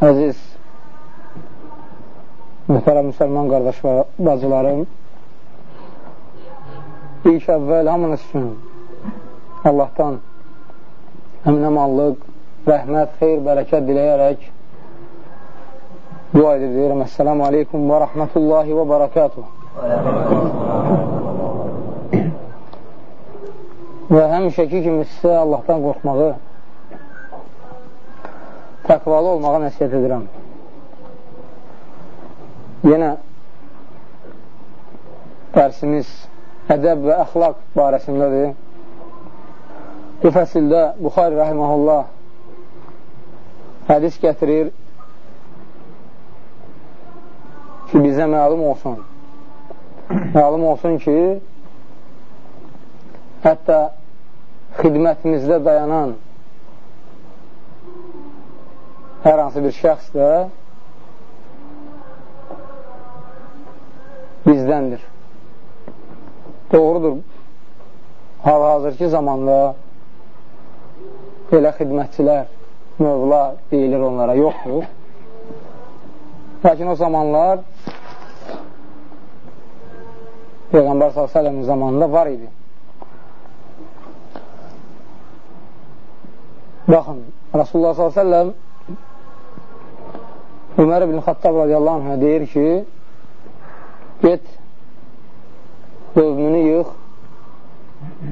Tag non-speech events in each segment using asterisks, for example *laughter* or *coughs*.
Əziz mühtərəm müsəlman qardaş və bacılarım ilk əvvəl hamınız üçün Allahdan əminəmallıq, rəhmət, xeyr, bərəkət diləyərək dua edir deyirəm. Əssəlamu aleykum və rəhmətullahi və bərəkatuhu. Və həmişəki kimi sizə Allahdan qorxmağı təqvalı olmağa nəsiyyət edirəm. Yenə dərsimiz ədəb və əxlaq barəsindədir. Bu fəsildə Buxari rəhməhullah hədis gətirir ki, bizə məlum olsun. *clears throat* Məlum olsun ki, hətta xidmətimizdə dayanan hər hansı bir şəxs də bizdəndir. Doğrudur, hal-hazırki zamanda belə xidmətçilər, mövla deyilir onlara, yoxdur. Lakin o zamanlar Peyğəmbər s.ə.v-in zamanında var idi. Baxın, Rasulullah s.ə.v Ömər ibn Xattab radiyallahu anh deyir ki, get, qövmünü yığ,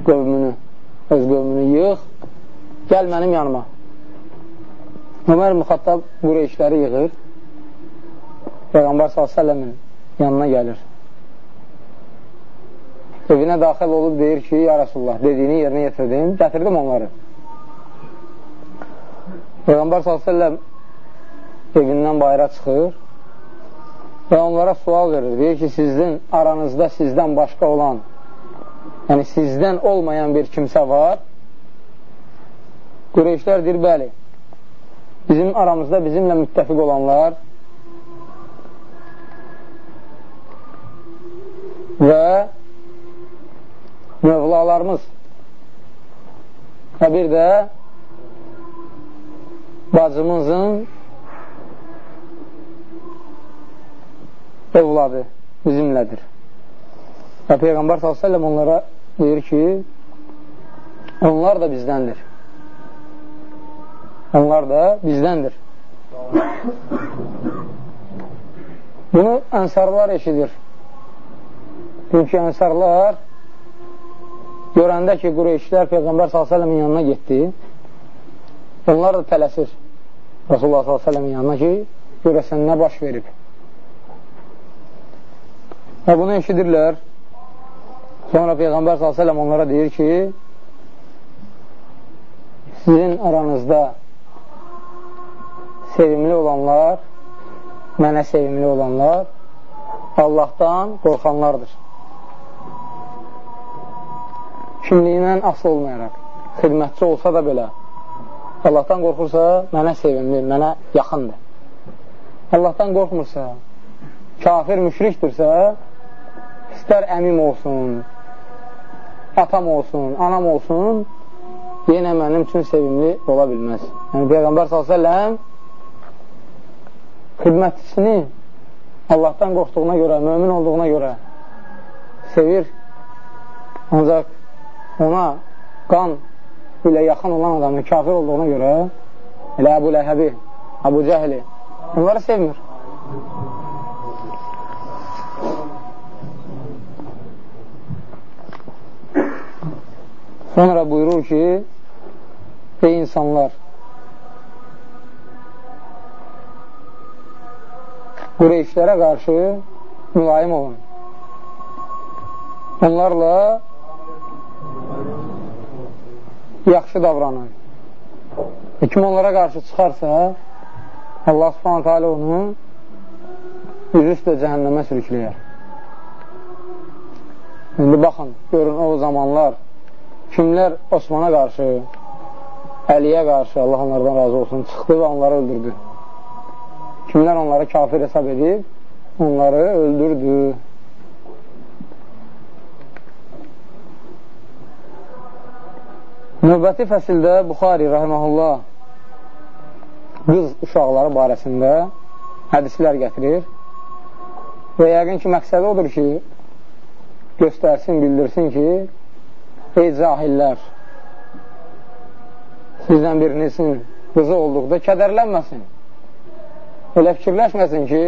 qövmünü, öz qövmünü yığ, gəl mənim yanıma. Ömər ibn Xattab bu reyişləri yığır, Peyğəmbər s.ə.v-in yanına gəlir. Evinə daxil olub deyir ki, ya Rasulullah, dediyini yerinə yetirdim, gətirdim onları. Peyğəmbər s.ə.v evindən bayıra çıxır və onlara sual verir. Deyir ki, sizin aranızda sizdən başqa olan, yəni sizdən olmayan bir kimsə var. Qureyşlər deyir, bəli, bizim aramızda bizimlə müttəfiq olanlar və mövlalarımız və bir də bacımızın övladı bizimlədir. Və Peyğəmbər s.ə.v onlara deyir ki, onlar da bizdəndir. Onlar da bizdəndir. Bunu ənsarlar eşidir. Çünki ənsarlar görəndə ki, Qureyşlər Peyğəmbər s.ə.v-in yanına getdi, onlar da tələsir Rasulullah s.ə.v-in yanına ki, görəsən nə baş verib. Və bunu eşidirlər. Sonra Peyğəmbər s.ə.v onlara deyir ki, sizin aranızda sevimli olanlar, mənə sevimli olanlar Allahdan qorxanlardır. Kimliyindən asıl olmayaraq, xidmətçi olsa da belə, Allahdan qorxursa, mənə sevimli, mənə yaxındır. Allahdan qorxmursa, kafir, müşrikdirsə, istər əmim olsun, atam olsun, anam olsun, yenə mənim üçün sevimli ola bilməz. Yəni, Peyğəmbər s.ə.v xidmətçisini Allahdan qorxduğuna görə, mömin olduğuna görə sevir, ancaq ona qan ilə yaxın olan adamın kafir olduğuna görə elə Əbu Ləhəbi, Əbu Cəhli onları sevmir. Sonra buyurur ki, ey insanlar, Qureyşlərə qarşı mülayim olun. Onlarla yaxşı davranın. E, kim onlara qarşı çıxarsa, Allah subhanətə alə onu üzü üstə cəhənnəmə sürükləyər. İndi baxın, görün o zamanlar kimlər Osmana qarşı, Əliyə qarşı, Allah onlardan razı olsun, çıxdı və onları öldürdü. Kimlər onları kafir hesab edib, onları öldürdü. Növbəti fəsildə Buxari rəhməhullah qız uşaqları barəsində hədislər gətirir və yəqin ki, məqsədi odur ki, göstərsin, bildirsin ki, ey cahillər, sizdən birinizin qızı olduqda kədərlənməsin. Elə fikirləşməsin ki,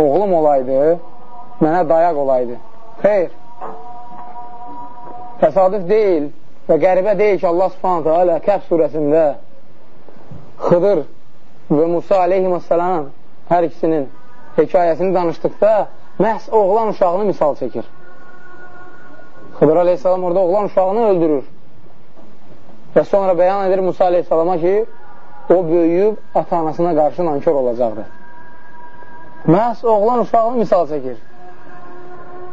oğlum olaydı, mənə dayaq olaydı. Xeyr, təsadüf deyil və qəribə deyil ki, Allah subhanətə alə Kəf surəsində Xıdır və Musa aleyhissalam hər ikisinin hekayəsini danışdıqda məhz oğlan uşağını misal çəkir. Xıdır aleyhissalam orada oğlan uşağını öldürür. Və sonra bəyan edir Musa aleyhissalama ki, o böyüyüb ata-anasına qarşı nankör olacaqdır. Məhz oğlan uşağını misal çəkir.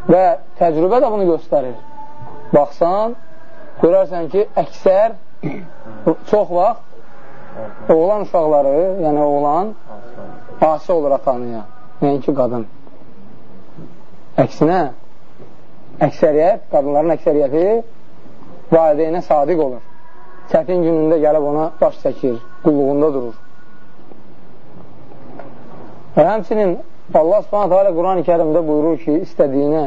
Və təcrübə də bunu göstərir. Baxsan, görərsən ki, əksər çox vaxt oğlan uşaqları, yəni oğlan asi olur atanıya, nəinki qadın. Əksinə, əksəriyyət, qadınların əksəriyyəti valideynə sadiq olur. Çətin günündə gəlib ona baş çəkir, qulluğunda durur. Və həmçinin Allah subhanətə alə Quran-ı kərimdə buyurur ki, istədiyinə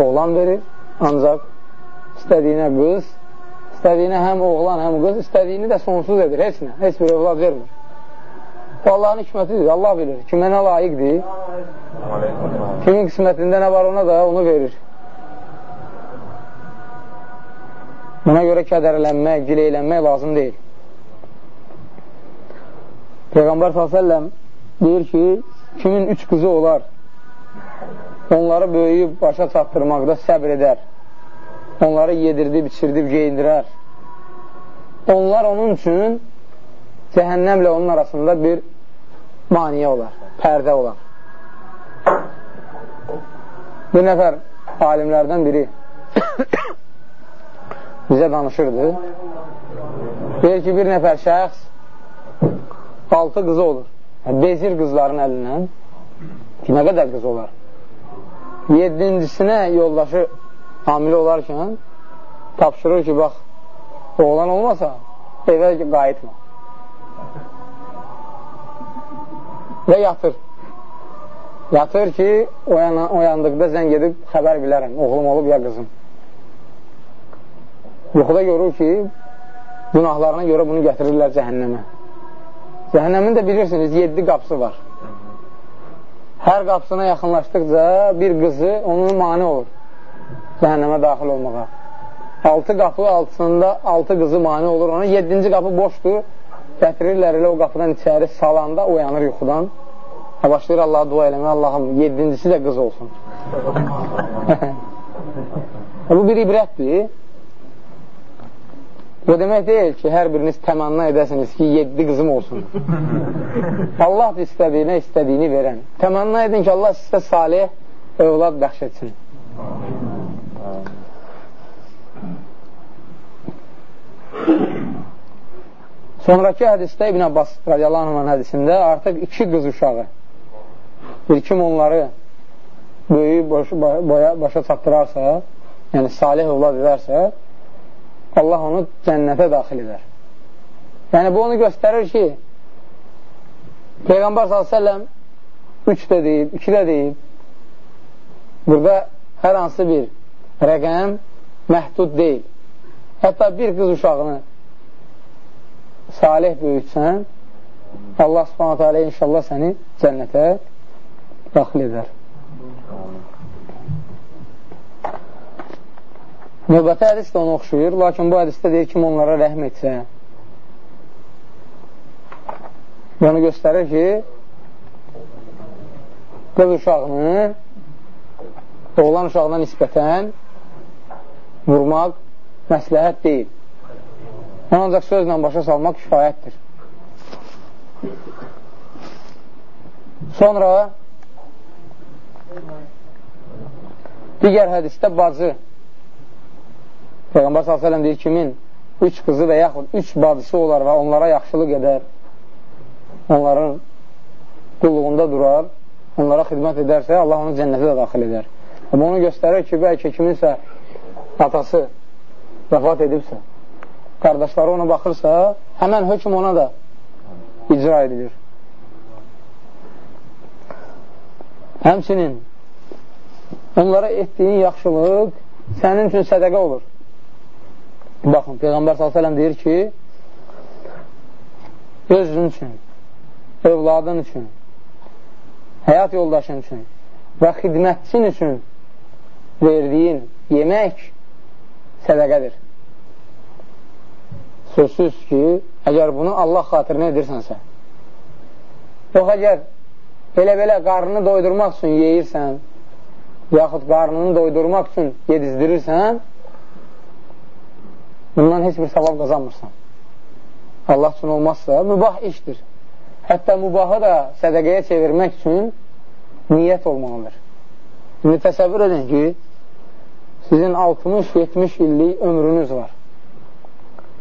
oğlan verir, ancaq istədiyinə qız, istədiyinə həm oğlan, həm qız, istədiyini də sonsuz edir, heç nə, heç bir evlad vermir. Bu Allahın hikmətidir, Allah bilir. Kimə nə layiqdir? Kimin qismətində nə var ona da onu verir. Buna görə kədərlənmək, gileylənmək lazım deyil. Peyğəmbər s.ə.v deyir ki, kimin üç qızı olar, onları böyüyüb başa çatdırmaqda səbr edər, onları yedirdib, içirdib, geyindirər. Onlar onun üçün cəhənnəmlə onun arasında bir maniyə olar, pərdə olar. Bir nəfər alimlərdən biri *coughs* bizə danışırdı. Deyir ki, bir nəfər şəxs altı qızı olur. Bezir qızların əlindən ki, nə qədər qız olar? Yeddincisinə yoldaşı hamilə olarkən tapşırır ki, bax, oğlan olmasa evə qayıtma. Və yatır. Yatır ki, oyan oyandıqda zəng edib xəbər bilərəm, oğlum olub ya qızım. Yuxuda görür ki, günahlarına görə bunu gətirirlər cəhənnəmə. Cəhənnəmin də bilirsiniz, 7 qapısı var. Hər qapısına yaxınlaşdıqca bir qızı onun mani olur cəhənnəmə daxil olmağa. 6 qapı altısında 6 qızı mani olur ona. 7-ci qapı boşdur. Gətirirlər elə o qapıdan içəri salanda uyanır yuxudan. Və başlayır Allaha dua eləməyə. Allahım 7-cisi də qız olsun. *laughs* Bu bir ibrətdir. Bu demək deyil ki, hər biriniz təmanna edəsiniz ki, 7 qızım olsun. *laughs* Allah istədiyinə istədiyini verən. Təmanna edin ki, Allah sizə salih övlad bəxş etsin. Sonraki hədisdə İbn Abbas radiyallahu anh hədisində artıq iki qız uşağı bir kim onları böyüyü boş, boya, başa çatdırarsa, yəni salih övlad edərsə, Allah onu cənnətə daxil edər. Yəni, bu onu göstərir ki, Peyğəmbər s.ə.v üç də deyib, iki də deyib, burada hər hansı bir rəqəm məhdud deyil. Hətta bir qız uşağını salih böyütsən, Allah subhanətə alə inşallah səni cənnətə daxil edər. Növbəti hədis də ona oxşuyur, lakin bu hədisdə deyir kim onlara rəhm etsə, onu göstərir ki, qız uşağını oğlan uşağına nisbətən vurmaq məsləhət deyil. Ancaq sözlə başa salmaq kifayətdir. Sonra digər hədisdə bacı Peyğəmbər s.ə.v deyir kimin üç qızı və yaxud üç bacısı olar və onlara yaxşılıq edər, onların qulluğunda durar, onlara xidmət edərsə, Allah onu cənnətə də daxil edər. Amma onu göstərir ki, bəlkə kiminsə atası vəfat edibsə, qardaşları ona baxırsa, həmən hökm ona da icra edilir. Həmçinin onlara etdiyin yaxşılıq sənin üçün sədəqə olur. Baxın, Peyğəmbər s.ə.v deyir ki, özün üçün, övladın üçün, həyat yoldaşın üçün və xidmətçin üçün verdiyin yemək sədəqədir. Sözsüz ki, əgər bunu Allah xatirinə edirsənsə, yox əgər elə-belə qarnını doydurmaq üçün yeyirsən, yaxud qarnını doydurmaq üçün yedizdirirsən, bundan heç bir savab qazanmırsan. Allah üçün olmazsa, mübah işdir. Hətta mübahı da sədəqəyə çevirmək üçün niyyət olmalıdır. İndi təsəvvür edin ki, sizin 60-70 illik ömrünüz var.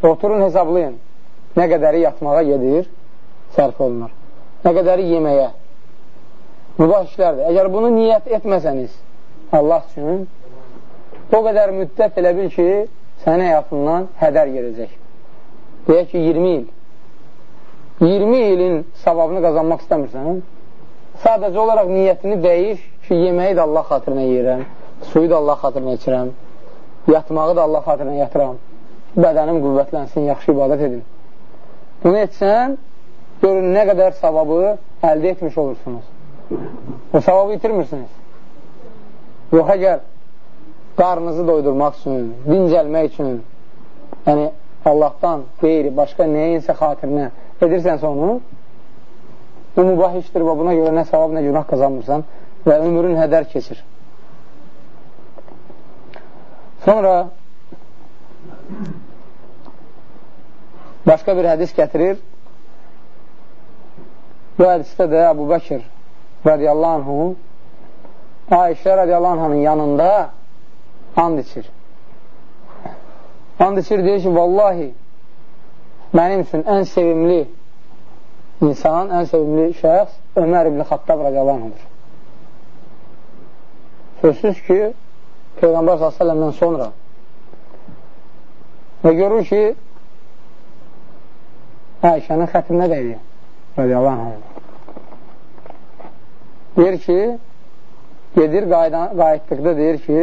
Oturun, hesablayın. Nə qədəri yatmağa gedir, sərf olunur. Nə qədəri yeməyə. Mübah işlərdir. Əgər bunu niyyət etməsəniz Allah üçün, o qədər müddət elə bil ki, sənin həyatından hədər gedəcək. Deyək ki, 20 il. 20 ilin savabını qazanmaq istəmirsən, sadəcə olaraq niyyətini dəyiş ki, yeməyi də Allah xatirinə yeyirəm, suyu da Allah xatirinə içirəm, yatmağı da Allah xatirinə yatıram, bədənim qüvvətlənsin, yaxşı ibadət edin. Bunu etsən, görün nə qədər savabı əldə etmiş olursunuz. O savabı itirmirsiniz. Yox, əgər qarnınızı doydurmaq üçün, dincəlmək üçün, yəni Allahdan qeyri, başqa nəyinsə xatirinə edirsənsə onu, bu mübah işdir və buna görə nə savab, nə günah qazanmırsan və ömrün hədər keçir. Sonra başqa bir hədis gətirir. Bu hədisdə də Əbu Bəkir radiyallahu anhu Ayşə radiyallahu anhanın yanında and içir. And içir, deyir ki, vallahi mənim üçün ən sevimli insan, ən sevimli şəxs Ömər ibn Xattab radiyalanıdır. Sözsüz ki, Peyğəmbər s.ə.v-dən sonra və görür ki, Ayşənin xətrinə dəydi radiyalanı. Deyir ki, gedir, qayıtdıqda deyir ki,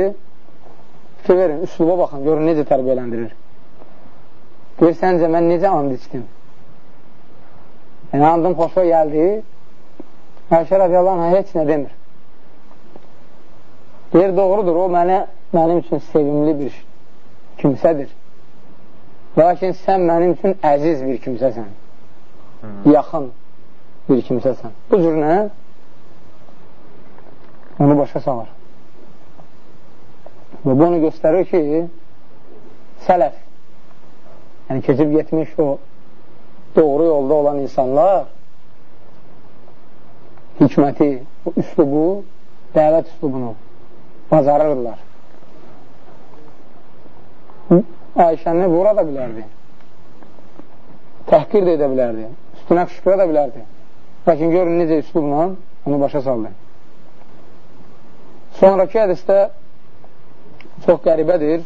fikir verin, üsluba baxın, görün necə tərbiyələndirir. Deyir, səncə mən necə and içdim? Yəni, andım xoşa gəldi, Ayşə radiyallahu anh heç nə demir. Deyir, doğrudur, o mənə, mənim üçün sevimli bir kimsədir. Lakin sən mənim üçün əziz bir kimsəsən, yaxın bir kimsəsən. Bu cür nə? Onu başa salır. Və bu onu göstərir ki, sələf, yəni keçib getmiş o doğru yolda olan insanlar hikməti, o üslubu, dəvət üslubunu bacarırlar. Ayşəni vura da bilərdi. Təhqir də edə bilərdi. Üstünə qışqıra da bilərdi. Lakin görün necə üslubla onu başa saldı. Sonraki hədistə çox qəribədir.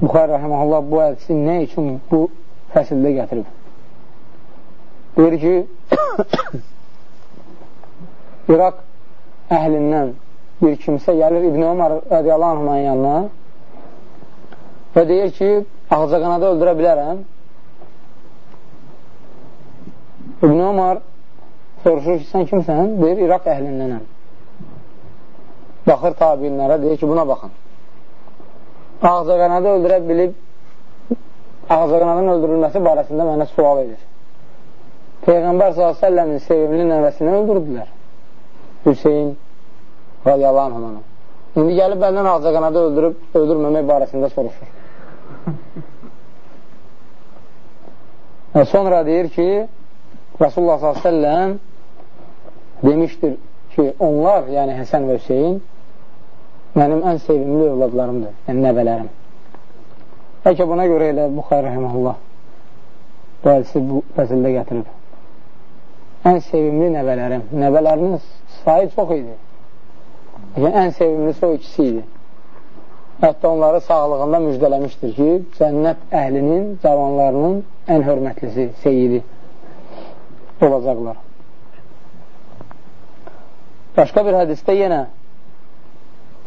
Buxar rəhməhullah bu hədisi nə üçün bu fəsildə gətirib? Deyir ki, *coughs* İraq əhlindən bir kimsə gəlir İbn Ömər radiyallahu anhmanın yanına və deyir ki, ağca qanada öldürə bilərəm. İbn Ömər soruşur ki, sən kimsən? Deyir, İraq əhlindənəm. Baxır tabinlərə, deyir ki, buna baxın ağzaqanadı öldürə bilib ağzaqanadın öldürülməsi barəsində mənə sual edir. Peyğəmbər s.ə.v-in sevimli nəvəsini öldürdülər. Hüseyin radiyallahu anhını. İndi gəlib bəndən ağzaqanadı öldürüb, öldürməmək barəsində soruşur. *laughs* Və sonra deyir ki, Rasulullah s.ə.v demişdir ki, onlar, yəni Həsən və Hüseyin mənim ən sevimli övladlarımdır, yəni nəvələrim. Bəlkə buna görə elə Buxar rəhməlullah bu hədisi bu fəsildə gətirib. Ən sevimli nəvələrim, nəvələrinin sayı çox idi. Yəni, ən sevimlisi o ikisi idi. Hətta onları sağlığında müjdələmişdir ki, cənnət əhlinin, cavanlarının ən hörmətlisi, seyidi. olacaqlar. Başqa bir hədisdə yenə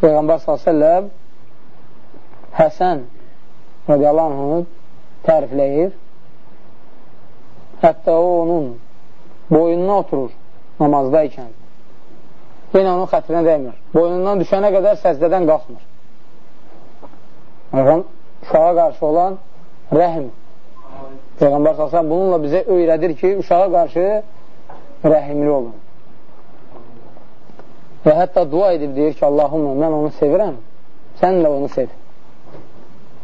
Peyğəmbər s.ə.v Həsən radiyallahu anhını tərifləyir. Hətta o onun boyununa oturur namazdayken. Yenə onun xətrinə dəymir. Boynundan düşənə qədər səzdədən qalxmır. Onun uşağa qarşı olan rəhm. Peyğəmbər s.ə.v bununla bizə öyrədir ki, uşağa qarşı rəhimli olun. Və hətta dua edib deyir ki, Allahumma mən onu sevirəm, sən də onu sev.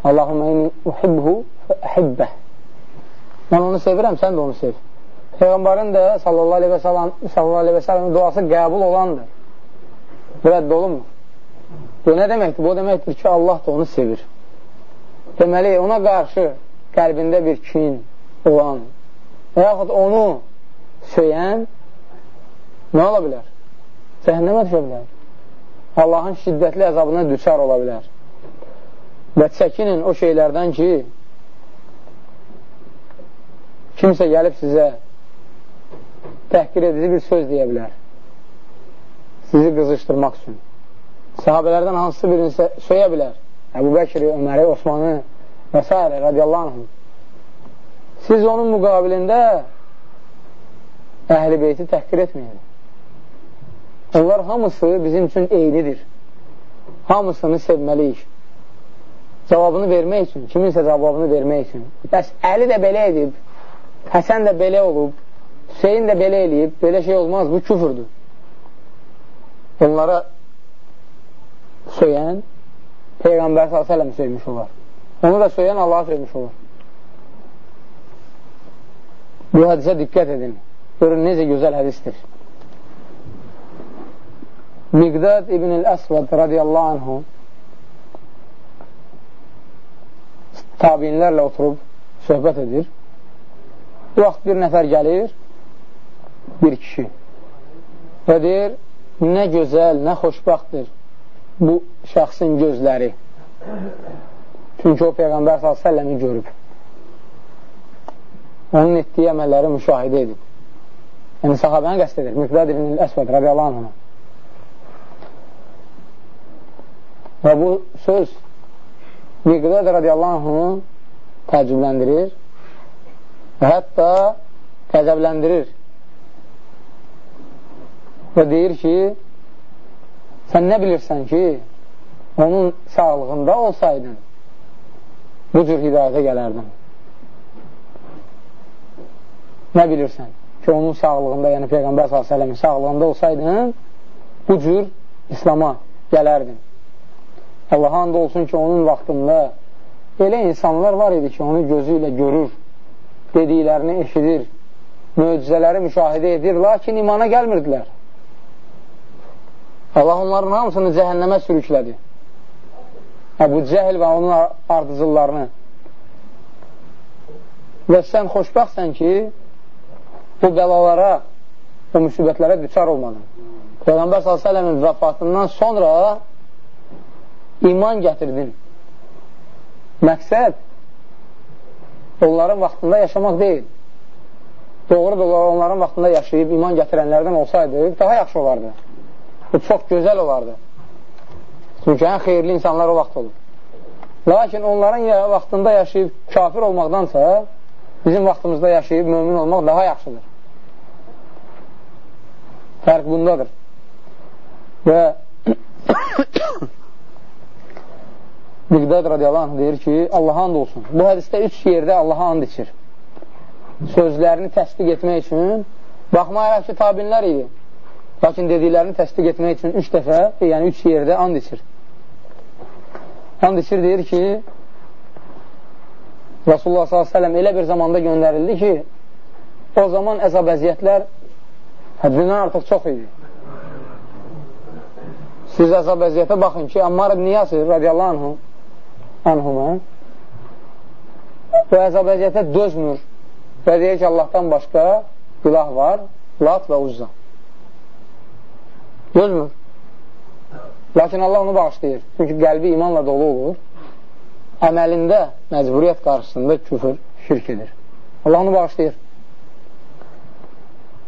Allahumma inni uhibhu fəhibbə. Mən onu sevirəm, sən də onu sev. Peyğəmbərin də sallallahu aleyhi və sələm, sallallahu aleyhi və sələmin duası qəbul olandır. Rədd olunmur. Bu nə deməkdir? Bu deməkdir ki, Allah da onu sevir. Deməli, ona qarşı qəlbində bir kin olan və yaxud onu söyən nə ola bilər? Cəhənnəmə düşə bilər. Allahın şiddətli əzabına düşər ola bilər. Və çəkinin o şeylərdən ki, kimsə gəlib sizə təhqir edici bir söz deyə bilər. Sizi qızışdırmaq üçün. Sahabələrdən hansısa birini söyə bilər. Əbu Bəkri, Öməri, Osmanı və s. radiyallahu anh. Siz onun müqabilində əhl-i beyti təhqir etməyin. Onlar hamısı bizim üçün eynidir. Hamısını sevməliyik. Cavabını vermək üçün, kiminsə cavabını vermək üçün. Bəs Əli də belə edib, Həsən də belə olub, Hüseyin də belə eləyib, belə şey olmaz, bu küfürdür. Onlara söyən Peyğəmbər s.ə.v söymüş olar. Onu da söyən Allaha söymüş olar. Bu hədisə diqqət edin. Görün, necə gözəl hədistir. Miqdad ibn-i Əsvad radiyallahu anhu tabinlərlə oturub söhbət edir. Bu vaxt bir nəfər gəlir, bir kişi və deyir, nə gözəl, nə xoşbaxtdır bu şəxsin gözləri. Çünki o Peyğəmbər s.ə.v-i görüb. Onun etdiyi əməlləri müşahidə edib. Yəni, sahabəni qəst edir. Miqdad ibn Əsvəd radiyallahu anh. Və bu söz Miqdad radiyallahu anh təəccübləndirir və hətta qəzəbləndirir və deyir ki, sən nə bilirsən ki, onun sağlığında olsaydın, bu cür hidayətə gələrdin. Nə bilirsən ki, onun sağlığında, yəni Peyğəmbər s.ə.v-in sağlığında olsaydın, bu cür İslama gələrdin. Allah and olsun ki, onun vaxtında elə insanlar var idi ki, onu gözü ilə görür, dediklərini eşidir, möcüzələri müşahidə edir, lakin imana gəlmirdilər. Allah onların hamısını cəhənnəmə sürüklədi. Əbu Cəhil və onun ardıcıllarını. Və sən xoşbəxtsən ki, bu bəlalara, bu müsibətlərə düçar olmadın. Peyğəmbər s.ə.v-in vəfatından sonra iman gətirdin. Məqsəd onların vaxtında yaşamaq deyil. Doğrudur, onların vaxtında yaşayıb iman gətirənlərdən olsaydı, daha yaxşı olardı. Bu çox gözəl olardı. Çünki ən xeyirli insanlar o vaxt olur. Lakin onların vaxtında yaşayıb kafir olmaqdansa, bizim vaxtımızda yaşayıb mömin olmaq daha yaxşıdır. Fərq bundadır. Və *coughs* *coughs* Miqdad radiyallahu anh deyir ki, Allaha and olsun. Bu hədisdə üç yerdə Allaha and içir. Sözlərini təsdiq etmək üçün baxmayaraq ki, tabinlər idi. Lakin dediklərini təsdiq etmək üçün üç dəfə, yəni üç yerdə and içir. And içir deyir ki, Rasulullah s.ə.v elə bir zamanda göndərildi ki, o zaman əzab əziyyətlər həddindən artıq çox idi. Siz əzab əziyyətə baxın ki, Ammar ibn Yasir radiyallahu anhu, anhuma bu əzab əziyyətə dözmür və deyir ki, Allahdan başqa ilah var, lat və uzza. Dözmür. Lakin Allah onu bağışlayır. Çünki qəlbi imanla dolu olur. Əməlində məcburiyyət qarşısında küfür, şirk edir. Allah onu bağışlayır.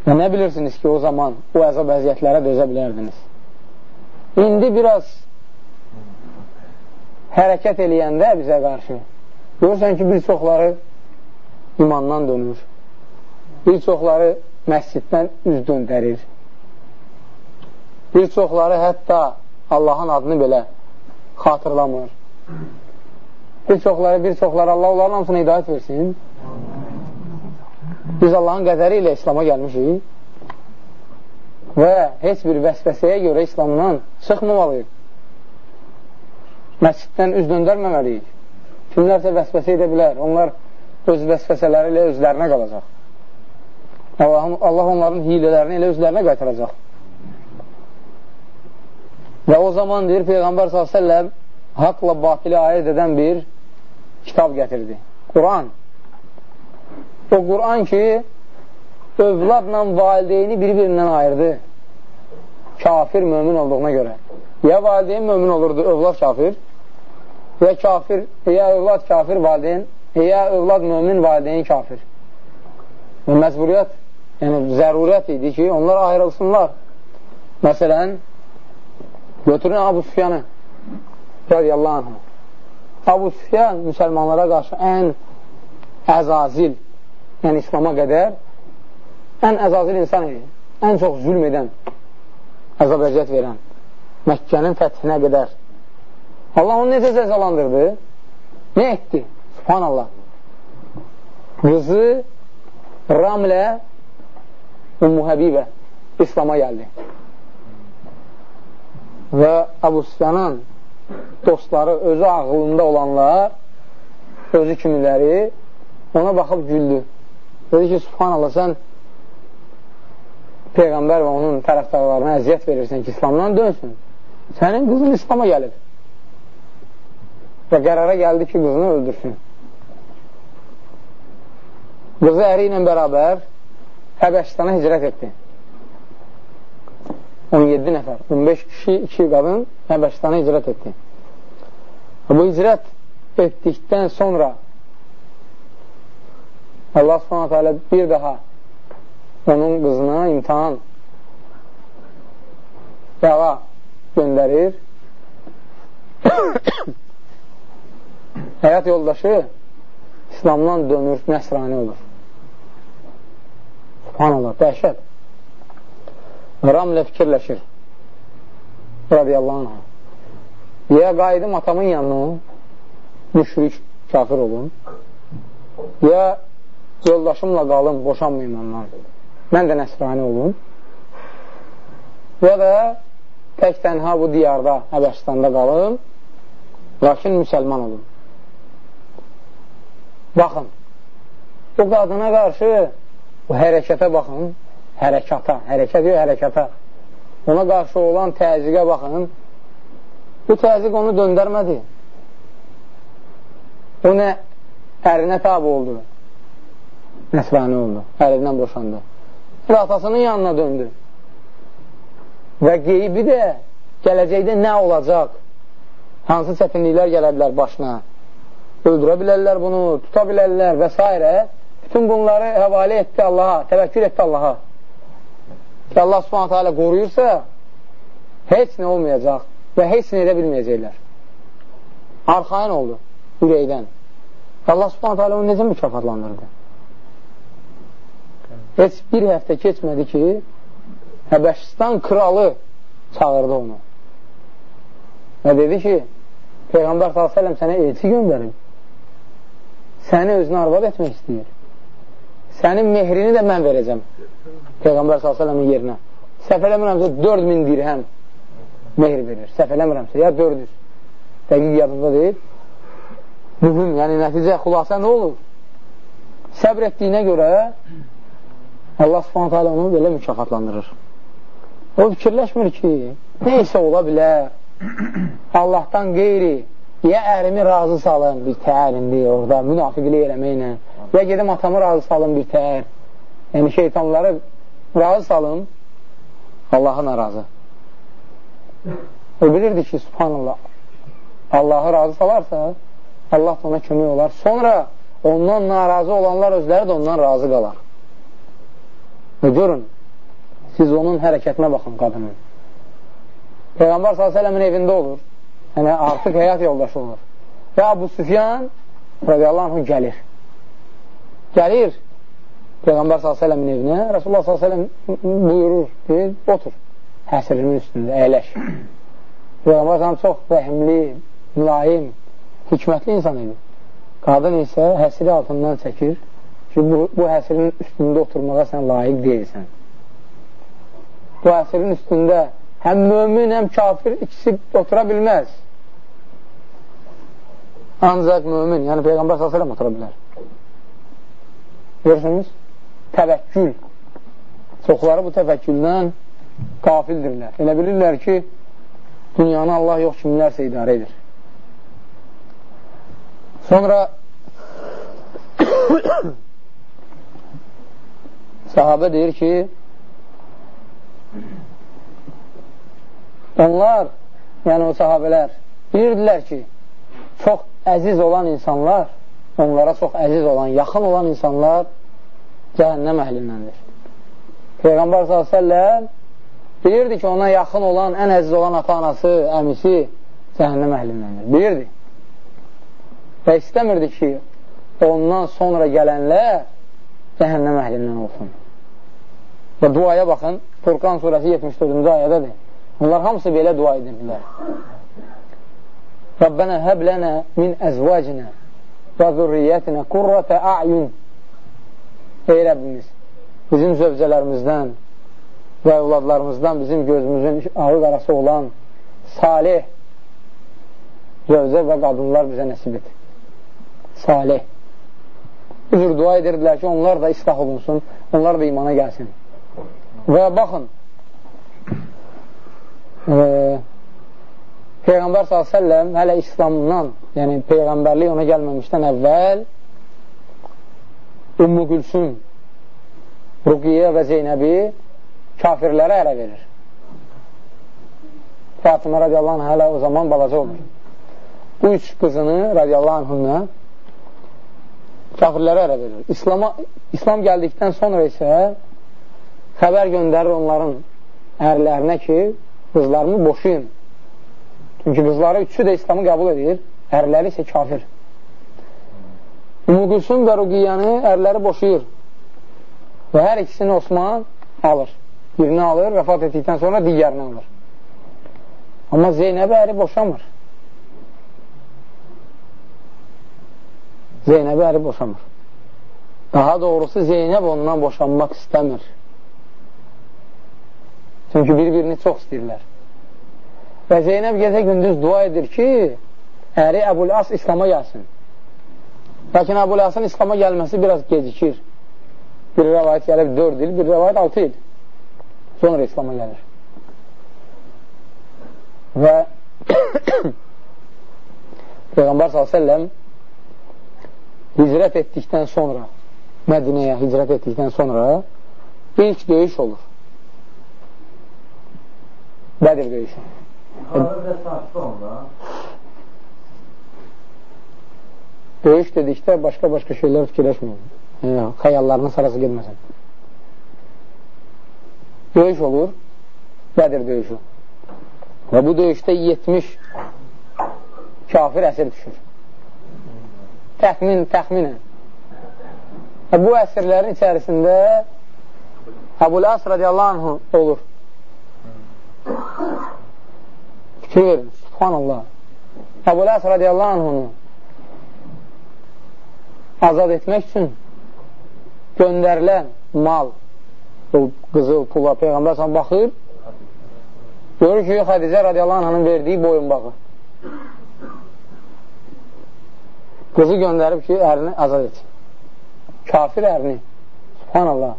Və nə bilirsiniz ki, o zaman o əzab əziyyətlərə dözə bilərdiniz. İndi biraz hərəkət eləyəndə bizə qarşı görürsən ki, bir çoxları imandan dönür. Bir çoxları məsciddən üz döndərir. Bir çoxları hətta Allahın adını belə xatırlamır. Bir çoxları, bir çoxları Allah onların hamısına hidayət versin. Biz Allahın qədəri ilə İslama gəlmişik və heç bir vəsvəsəyə görə İslamdan çıxmamalıyıq. Məsciddən üz döndərməməliyik. Kimlərsə vəsvəsə edə bilər. Onlar öz vəsvəsələri ilə özlərinə qalacaq. Allah, onların hilələrini elə özlərinə qaytaracaq. Və o zaman deyir Peyğəmbər s.ə.v haqla batili ayət edən bir kitab gətirdi. Quran. O Quran ki, övladla valideyni bir-birindən ayırdı. Kafir mömin olduğuna görə. Ya valideyn mömin olurdu, övlad kafir. Ya kafir, ya övlad kafir, valideyn, ya övlad mömin, valideyn kafir. Və məcburiyyət, yəni zərurət idi ki, onlar ayrılsınlar. Məsələn, götürün Abu Sufyanı radiyallahu anh. Abu Sufyan müsəlmanlara qarşı ən əzazil, yəni İslama qədər ən əzazil insan idi. Ən çox zülm edən, əzab əziyyət verən. Məkkənin fəthinə qədər. Allah onu necə cəzalandırdı? Nə etdi? Subhanallah. Qızı Ramlə Ummu Həbibə İslama gəldi. Və Əbu Süfyanın dostları, özü ağlında olanlar, özü kimiləri ona baxıb güldü. Dedi ki, subhanallah, sən Peyğəmbər və onun tərəfdarlarına əziyyət verirsən ki, İslamdan dönsün. Sənin qızın İslama gəlib. Və qərara gəldi ki, qızını öldürsün. Qızı əri ilə bərabər Həbəşistana hicrət etdi. 17 nəfər, 15 kişi, 2 qadın Həbəşistana hicrət etdi. Bu hicrət etdikdən sonra Allah subhanətə alə bir daha onun qızına imtihan yağa göndərir. *coughs* Həyat yoldaşı İslamdan dönür, nəsrani olur. Subhanallah, dəhşət. Ramlə fikirləşir. Radiyallahu anh. Ya qayıdım atamın yanına, müşrik, kafir olun. Ya yoldaşımla qalım, boşanmayım ondan. Mən də nəsrani olum. Ya da tək tənha bu diyarda, Həbəşistanda qalım, lakin müsəlman olum. Baxın, bu qadına qarşı bu hərəkətə baxın, hərəkata, hərəkət yox, hərəkata. Ona qarşı olan təziqə baxın, Bu təzyiq onu döndərmədi. O nə ərinə tabi oldu. Nəsrani oldu. Ərindən boşandı. Və atasının yanına döndü. Və qeybi də gələcəkdə nə olacaq? Hansı çətinliklər gələ bilər başına? Öldürə bilərlər bunu, tuta bilərlər və s. Bütün bunları həvalə etdi Allaha, təvəkkül etdi Allaha. Ki, Allah subhanətə alə qoruyursa, heç nə olmayacaq və heç nə edə bilməyəcəklər. Arxain oldu ürəkdən. Allah subhanətə alə onu necə mükafatlandırdı? Heç bir həftə keçmədi ki, Həbəşistan kralı çağırdı onu. Və dedi ki, Peyğəmbər s.ə.v sənə elçi göndərib. Səni özünə arvad etmək istəyir. Sənin mehrini də mən verəcəm. Peyğəmbər s.ə.v-in yerinə. Səhv eləmirəmsə 4000 dirhəm mehr verir. Səhv eləmirəmsə, ya 400. Dəqiq yadında deyil. Mühüm, yəni nəticə, xülasə nə olur? Səbr etdiyinə görə Allah subhanətə alə onu belə mükafatlandırır. O fikirləşmir ki, neysə ola bilər. *clears throat* Allahdan qeyri ya ərimi razı salın bir təhər indi orada münafiqlik eləməklə ya gedim atamı razı salın bir təhər yəni şeytanları razı salın Allahı narazı O bilirdi ki, subhanallah, Allahı razı salarsa, Allah ona kömək olar. Sonra ondan narazı olanlar özləri də ondan razı qalar. Və görün, siz onun hərəkətinə baxın qadının. Peyğəmbər s.ə.v-in evində olur. Yəni, artıq həyat yoldaşı olur. Və Abu Süfyan radiyallahu anh gəlir. Gəlir Peyğəmbər s.ə.v-in evinə. Rasulullah s.ə.v buyurur, deyir, otur həsirinin üstündə, əyləş. *clears throat* Peyğəmbər s.ə.v çox rəhimli, mülayim, hikmətli insan idi. Qadın isə həsiri altından çəkir ki, bu, bu həsirin üstündə oturmağa sən layiq deyilsən. Bu həsirin üstündə həm mömin, həm kafir ikisi otura bilməz. Ancaq mömin, yəni Peyğəmbər s.ə.v otura bilər. Görürsünüz? Təvəkkül. Çoxları bu təvəkküldən qafildirlər. Elə bilirlər ki, dünyanı Allah yox kimlərsə idarə edir. Sonra *coughs* sahabə deyir ki, onlar, yəni o sahabələr, bilirdilər ki, çox əziz olan insanlar, onlara çox əziz olan, yaxın olan insanlar cəhənnəm əhlindəndir. Peyğəmbər s.ə.v bilirdi ki, ona yaxın olan, ən əziz olan ata-anası, əmisi cəhənnəm əhlindəndir. Bilirdi. Və istəmirdi ki, ondan sonra gələnlər cəhənnəm əhlindən olsun. Və duaya baxın, Furqan surəsi 74-cü ayədədir. Onlar hamısı belə dua edirdilər. Rabbənə həb lənə min əzvacinə və zürriyyətinə qurratə a'yun Ey Rəbbimiz, bizim zövcələrimizdən və evladlarımızdan bizim gözümüzün ağı qarası olan salih zövcə və qadınlar bizə nəsib et. Salih. Cür dua edirdilər ki, onlar da islah olunsun, onlar da imana gəlsin. Və baxın, Peyğəmbər s.ə.v hələ İslamdan, yəni Peyğəmbərlik ona gəlməmişdən əvvəl Ümmü Gülsüm, Ruqiyyə və Zeynəbi kafirlərə ərə verir. Fatimə radiyallahu anh hələ o zaman balaca olur. Bu üç qızını radiyallahu anhünlə kafirlərə ərə verir. İslama, İslam gəldikdən sonra isə xəbər göndərir onların ərlərinə ki, qızlarımı boşayın. Çünki qızları üçü də İslamı qəbul edir, ərləri isə kafir. Müqülsün və Ruqiyyəni ərləri boşayır və hər ikisini Osman alır. Birini alır, vəfat etdikdən sonra digərini alır. Amma Zeynəbə əri boşamır. Zeynəbə əri boşamır. Daha doğrusu Zeynəb ondan boşanmaq istəmir. Çünki bir-birini çox istəyirlər. Və Zeynəb gecə gündüz dua edir ki, əri Əbul-As İslama gəlsin. Lakin Əbul-Asın İslama gəlməsi biraz gecikir. Bir rəvayət gəlib 4 il, bir rəvayət 6 il. Sonra İslama gəlir. Və *coughs* Peyğəmbər s.ə.v hicrət etdikdən sonra Mədinəyə hicrət etdikdən sonra ilk döyüş olur. Bədir döyüşü. Döyüş dedikdə başqa-başqa şeylər fikirləşməyin. Yəni, xəyallarına sarası gedməsin. Döyüş olur, Bədir döyüşü. Və bu döyüşdə 70 kafir əsir düşür. Təxmin, təxminən. Və bu əsirlərin içərisində Əbul As radiyallahu anh olur. Fikir verin, subhanallah. Əbu Ləs radiyallahu anhunu azad etmək üçün göndərilən mal, o qızıl pula Peyğəmbər sana baxır, görür ki, Xədicə radiyallahu anhının verdiyi boyunbağı. Qızı göndərib ki, ərini azad etsin. Kafir ərini. Subhanallah.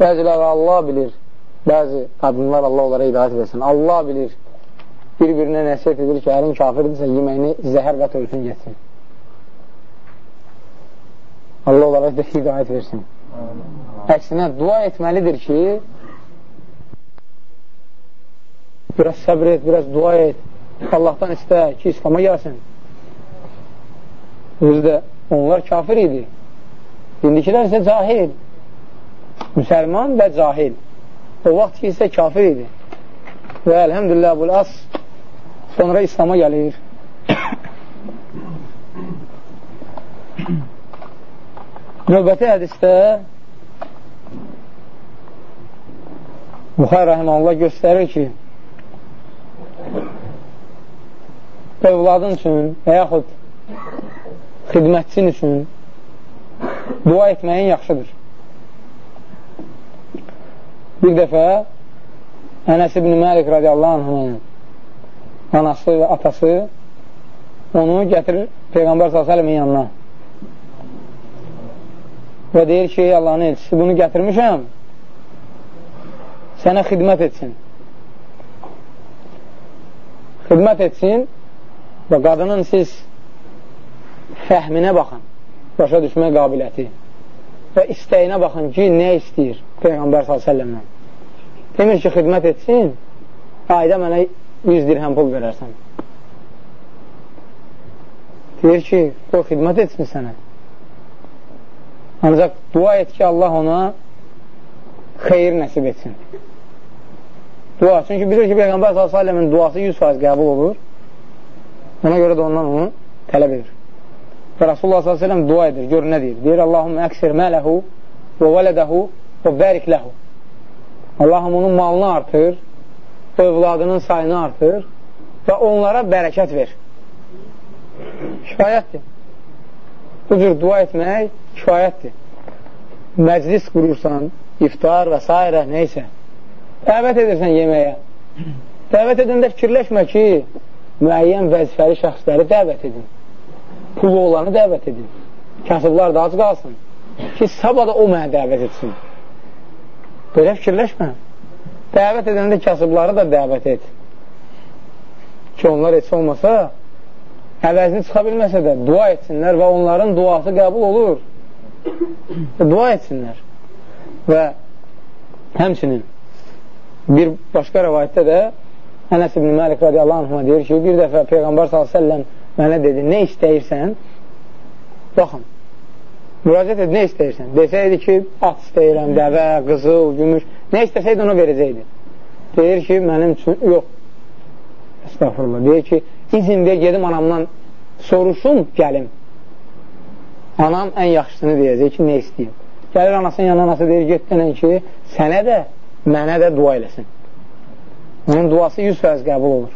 Bəziləri Allah bilir Bəzi qadınlar Allah onlara hidayət versin. Allah bilir, bir-birinə nəsiyyət edir ki, ərin kafirdirsə, yeməyini zəhər qat ölsün getsin. Allah onlara da hidayət versin. Əksinə, dua etməlidir ki, biraz səbr et, biraz dua et, Allahdan istə ki, İslama gəlsin. Özü də onlar kafir idi. İndikilər isə cahil. müsəlman və cahil. O vaxt ki, isə kafir idi. Və əlhəmdülillah bu as sonra İslama gəlir. Növbəti hədisdə Buxar Rəhmanullah göstərir ki, övladın üçün və yaxud xidmətçin üçün dua etməyin yaxşıdır. Bir dəfə Ənəs ibn Məlik radiyallahu anhının anası və atası onu gətirir Peyğəmbər s.ə.v-in yanına və deyir ki, Allahın elçisi, bunu gətirmişəm sənə xidmət etsin. Xidmət etsin və qadının siz fəhminə baxın, başa düşmə qabiliyyəti və istəyinə baxın ki, nə istəyir Peyğəmbər s.ə.v-dən. Demir ki, xidmət etsin, ayda mənə 100 dirhəm pul verərsən. Deyir ki, o xidmət etsin sənə. Ancaq dua et ki, Allah ona xeyir nəsib etsin. Dua. Çünki bilir ki, Peyğəmbər s.ə.v-in duası 100% qəbul olur. Ona görə də ondan onu tələb edir. Və Rasulullah s.ə.v dua edir. Gör nə deyir? Deyir, Allahumma əksir mələhu və vələdəhu və bərik ləhu. Allahım onun malını artır, övladının sayını artır və onlara bərəkət ver. Kifayətdir. Bu cür dua etmək kifayətdir. Məclis qurursan, iftar və s. neysə, dəvət edirsən yeməyə. Dəvət edəndə fikirləşmə ki, müəyyən vəzifəli şəxsləri dəvət edin. Pulu olanı dəvət edin. Kasıblar da az qalsın ki, sabada o mənə dəvət etsin. Belə fikirləşmə. Dəvət edəndə kasıbları da dəvət et. Ki, onlar etsə olmasa, əvəzini çıxa bilməsə də dua etsinlər və onların duası qəbul olur. dua etsinlər. Və həmçinin bir başqa rəvayətdə də Ənəs ibn Məlik radiyallahu anhına deyir ki, bir dəfə Peyğəmbər s.ə.v mənə dedi, nə istəyirsən? Baxın, müraciət et, nə istəyirsən? Desəydi ki, at istəyirəm, dəvə, qızıl, gümüş, nə istəsəydi ona verəcəkdi. Deyir ki, mənim üçün, yox, əstəğfurullah, deyir ki, izin ver, gedim anamdan soruşum, gəlim. Anam ən yaxşısını deyəcək ki, nə istəyim. Gəlir anasının yanına, anası deyir, get denən ki, sənə də, mənə də dua eləsin. Onun duası 100% qəbul olur.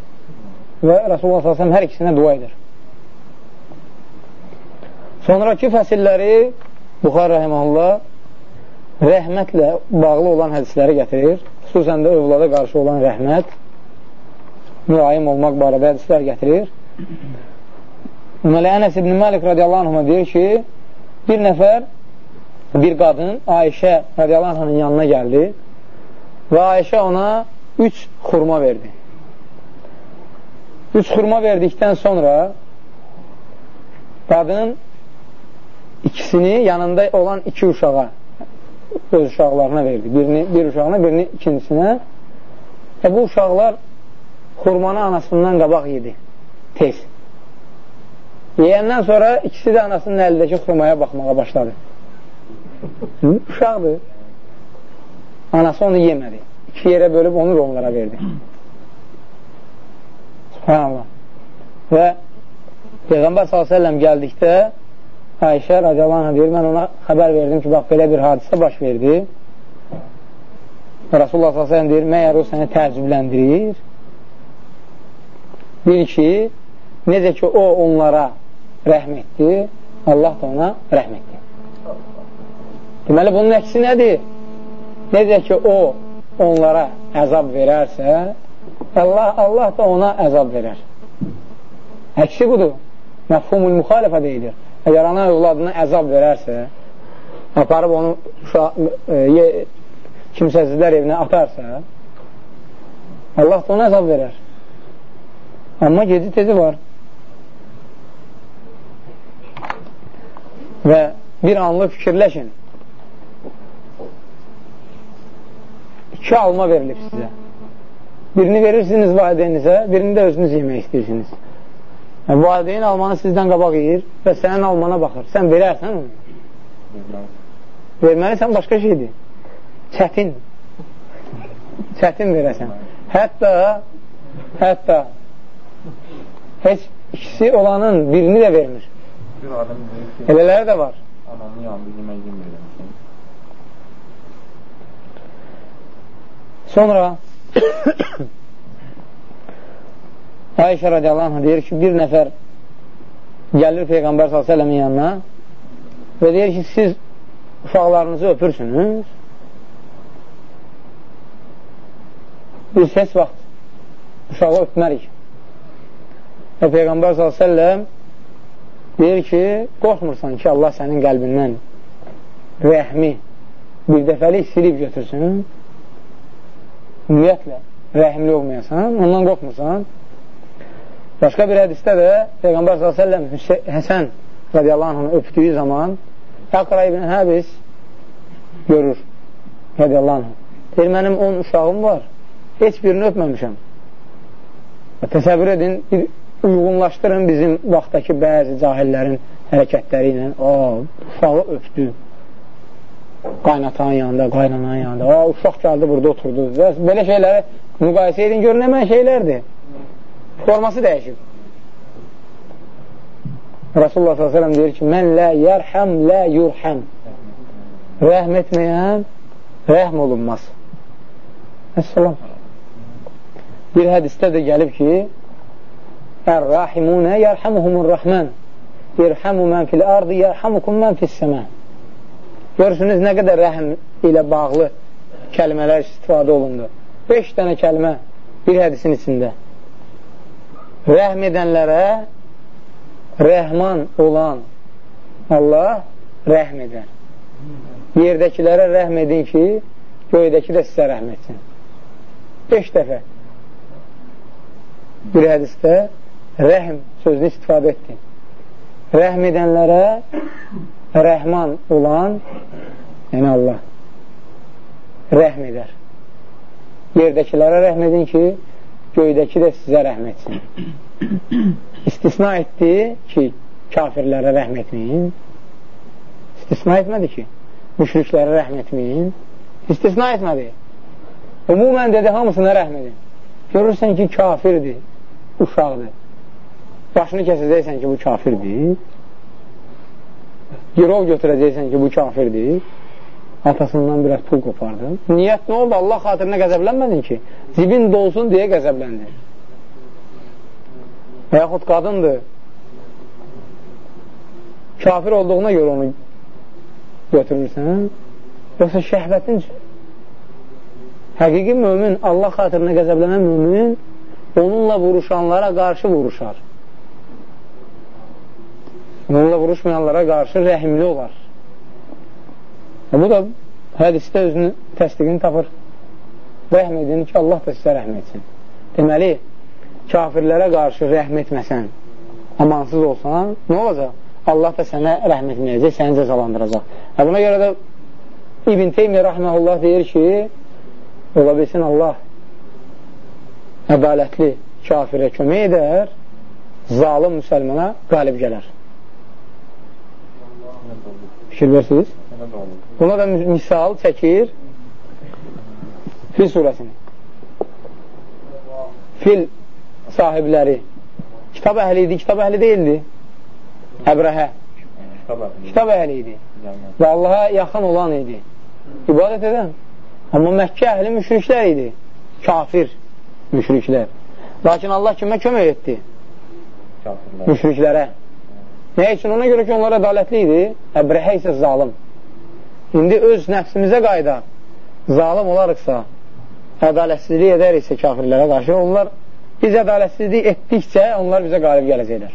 Və Rasulullah s.ə.v hər ikisinə dua edir. Sonraki fəsilləri Buxar rəhməllah rəhmətlə bağlı olan hədisləri gətirir. Xüsusən də övlada qarşı olan rəhmət müayim olmaq barədə hədislər gətirir. Deməli, Ənəs ibn Məlik radiyallahu anhına deyir ki, bir nəfər, bir qadın Ayşə radiyallahu anhının yanına gəldi və Ayşə ona üç xurma verdi. Üç xurma verdikdən sonra qadın ikisini yanında olan iki uşağa öz uşaqlarına verdi. Birini bir uşağına, birini ikincisinə. Və bu uşaqlar xurmanı anasından qabaq yedi. Tez. Yeyəndən sonra ikisi də anasının əlindəki xurmaya baxmağa başladı. Uşaqdır. Anası onu yemədi iki yerə bölüb onu da onlara verdi. Subhanallah. Və Peyğəmbər s.ə.v gəldikdə Ayşə radiyallahu anh deyir, mən ona xəbər verdim ki, bax, belə bir hadisə baş verdi. Rasulullah s.ə.v deyir, məyər o səni təəccübləndirir? Bil ki, necə ki, o onlara rəhm etdi, Allah da ona rəhm etdi. Deməli, bunun əksi nədir? Necə ki, o onlara əzab verərsə, Allah, Allah da ona əzab verər. Əksi budur. Məfhumul müxalifə deyilir. Əgər ana övladına əzab verərsə, aparıb onu uşaq, e, kimsəsizlər evinə atarsa, Allah da ona əzab verər. Amma geci tezi var. Və bir anlıq fikirləşin. iki alma verilib sizə. Birini verirsiniz valideyninizə, birini də özünüz yemək istəyirsiniz. Yəni, valideyn almanı sizdən qabaq yeyir və sənin almana baxır. Sən verərsən onu. Verməlisən başqa şeydir. çətin. Çətin verəsən. Hətta, hətta heç ikisi olanın birini də vermir. Elələri də var. Anamın yanında yemək yemirəm. Sonra *coughs* Ayşə radiyallahu anh deyir ki, bir nəfər gəlir Peyğəmbər s.ə.v-in yanına və deyir ki, siz uşaqlarınızı öpürsünüz. Biz heç vaxt uşağı öpmərik. Və Peyğəmbər s.ə.v deyir ki, qorxmursan ki, Allah sənin qəlbindən rəhmi bir dəfəlik silib götürsün. Ümumiyyətlə, rəhimli olmayasan, ondan qorxmursan. Başqa bir hədisdə də Peyğəmbər s.ə.v Həsən radiyallahu anh öpdüyü zaman Əqra ibn Həbis görür radiyallahu anh. Deyir, mənim 10 uşağım var, heç birini öpməmişəm. Təsəvvür edin, bir uyğunlaşdırın bizim vaxtdakı bəzi cahillərin hərəkətləri ilə. O, uşağı öpdü. Qaynatan yanında, qaynananın yanında. O, uşaq gəldi, burada oturdu. Belə şeyləri müqayisə edin, görün, nə şeylərdir. Forması dəyişib. Rasulullah s.ə.v deyir ki, mən lə yərhəm, lə yurhəm. Rəhm etməyən, rəhm olunmaz. Əssalam. Bir hədistə də gəlib ki, Ər-Rahimunə yərhəmuhumur rəhmən Yərhəmu mən fil ardı, yərhəmukum mən fil səmə Görürsünüz, nə qədər rəhm ilə bağlı kəlmələr istifadə olundu. Beş dənə kəlmə bir hədisin içində rəhm edənlərə rəhman olan Allah rəhm edər. Yerdəkilərə rəhm edin ki, göydəki də sizə rəhm etsin. Beş dəfə bir hədisdə rəhm sözünü istifadə etdi. Rəhm edənlərə rəhman olan yəni Allah rəhm edər. Yerdəkilərə rəhm edin ki, göydəki də sizə rəhm etsin. *coughs* İstisna etdi ki, kafirlərə rəhm etməyin. İstisna etmədi ki, müşriklərə rəhm etməyin. İstisna etmədi. Umumən dedi, hamısına rəhm edin. Görürsən ki, kafirdir, uşaqdır. Başını kəsəcəksən ki, bu kafirdir. Girov götürəcəksən ki, bu kafirdir atasından biraz pul qopardı. Niyyət nə oldu? Allah xatirinə qəzəblənmədin ki, cibin dolsun deyə qəzəbləndi. Və yaxud qadındır, kafir olduğuna görə onu götürürsən, yoxsa şəhvətin. Həqiqi mümin, Allah xatirinə qəzəblənən mümin onunla vuruşanlara qarşı vuruşar. Onunla vuruşmayanlara qarşı rəhimli olar. Və bu da hədisdə özünün təsdiqini tapır. Rəhm edin ki, Allah da sizə rəhm etsin. Deməli, kafirlərə qarşı rəhm etməsən, amansız olsan, nə olacaq? Allah da sənə rəhm etməyəcək, səni cəzalandıracaq. Və buna görə də İbn Teymiyyə rəhməhullah deyir ki, ola bilsin Allah ədalətli kafirə kömək edər, zalim müsəlmana qalib gələr. Fikir versiniz? Buna da misal çəkir Fil surəsini. Fil sahibləri kitab əhli idi, kitab əhli deyildi. Əbrəhə. Kitab əhli idi. Və Allaha yaxın olan idi. İbadət edən. Amma Məkkə əhli müşriklər idi. Kafir müşriklər. Lakin Allah kimə kömək etdi? Müşriklərə. Nə üçün? Ona görə ki, onlar ədalətli idi. Əbrəhə isə zalim. İndi öz nəfsimizə qayda zalim olarıqsa, ədalətsizlik edəriksə kafirlərə qarşı, onlar biz ədalətsizlik etdikcə onlar bizə qalib gələcəklər.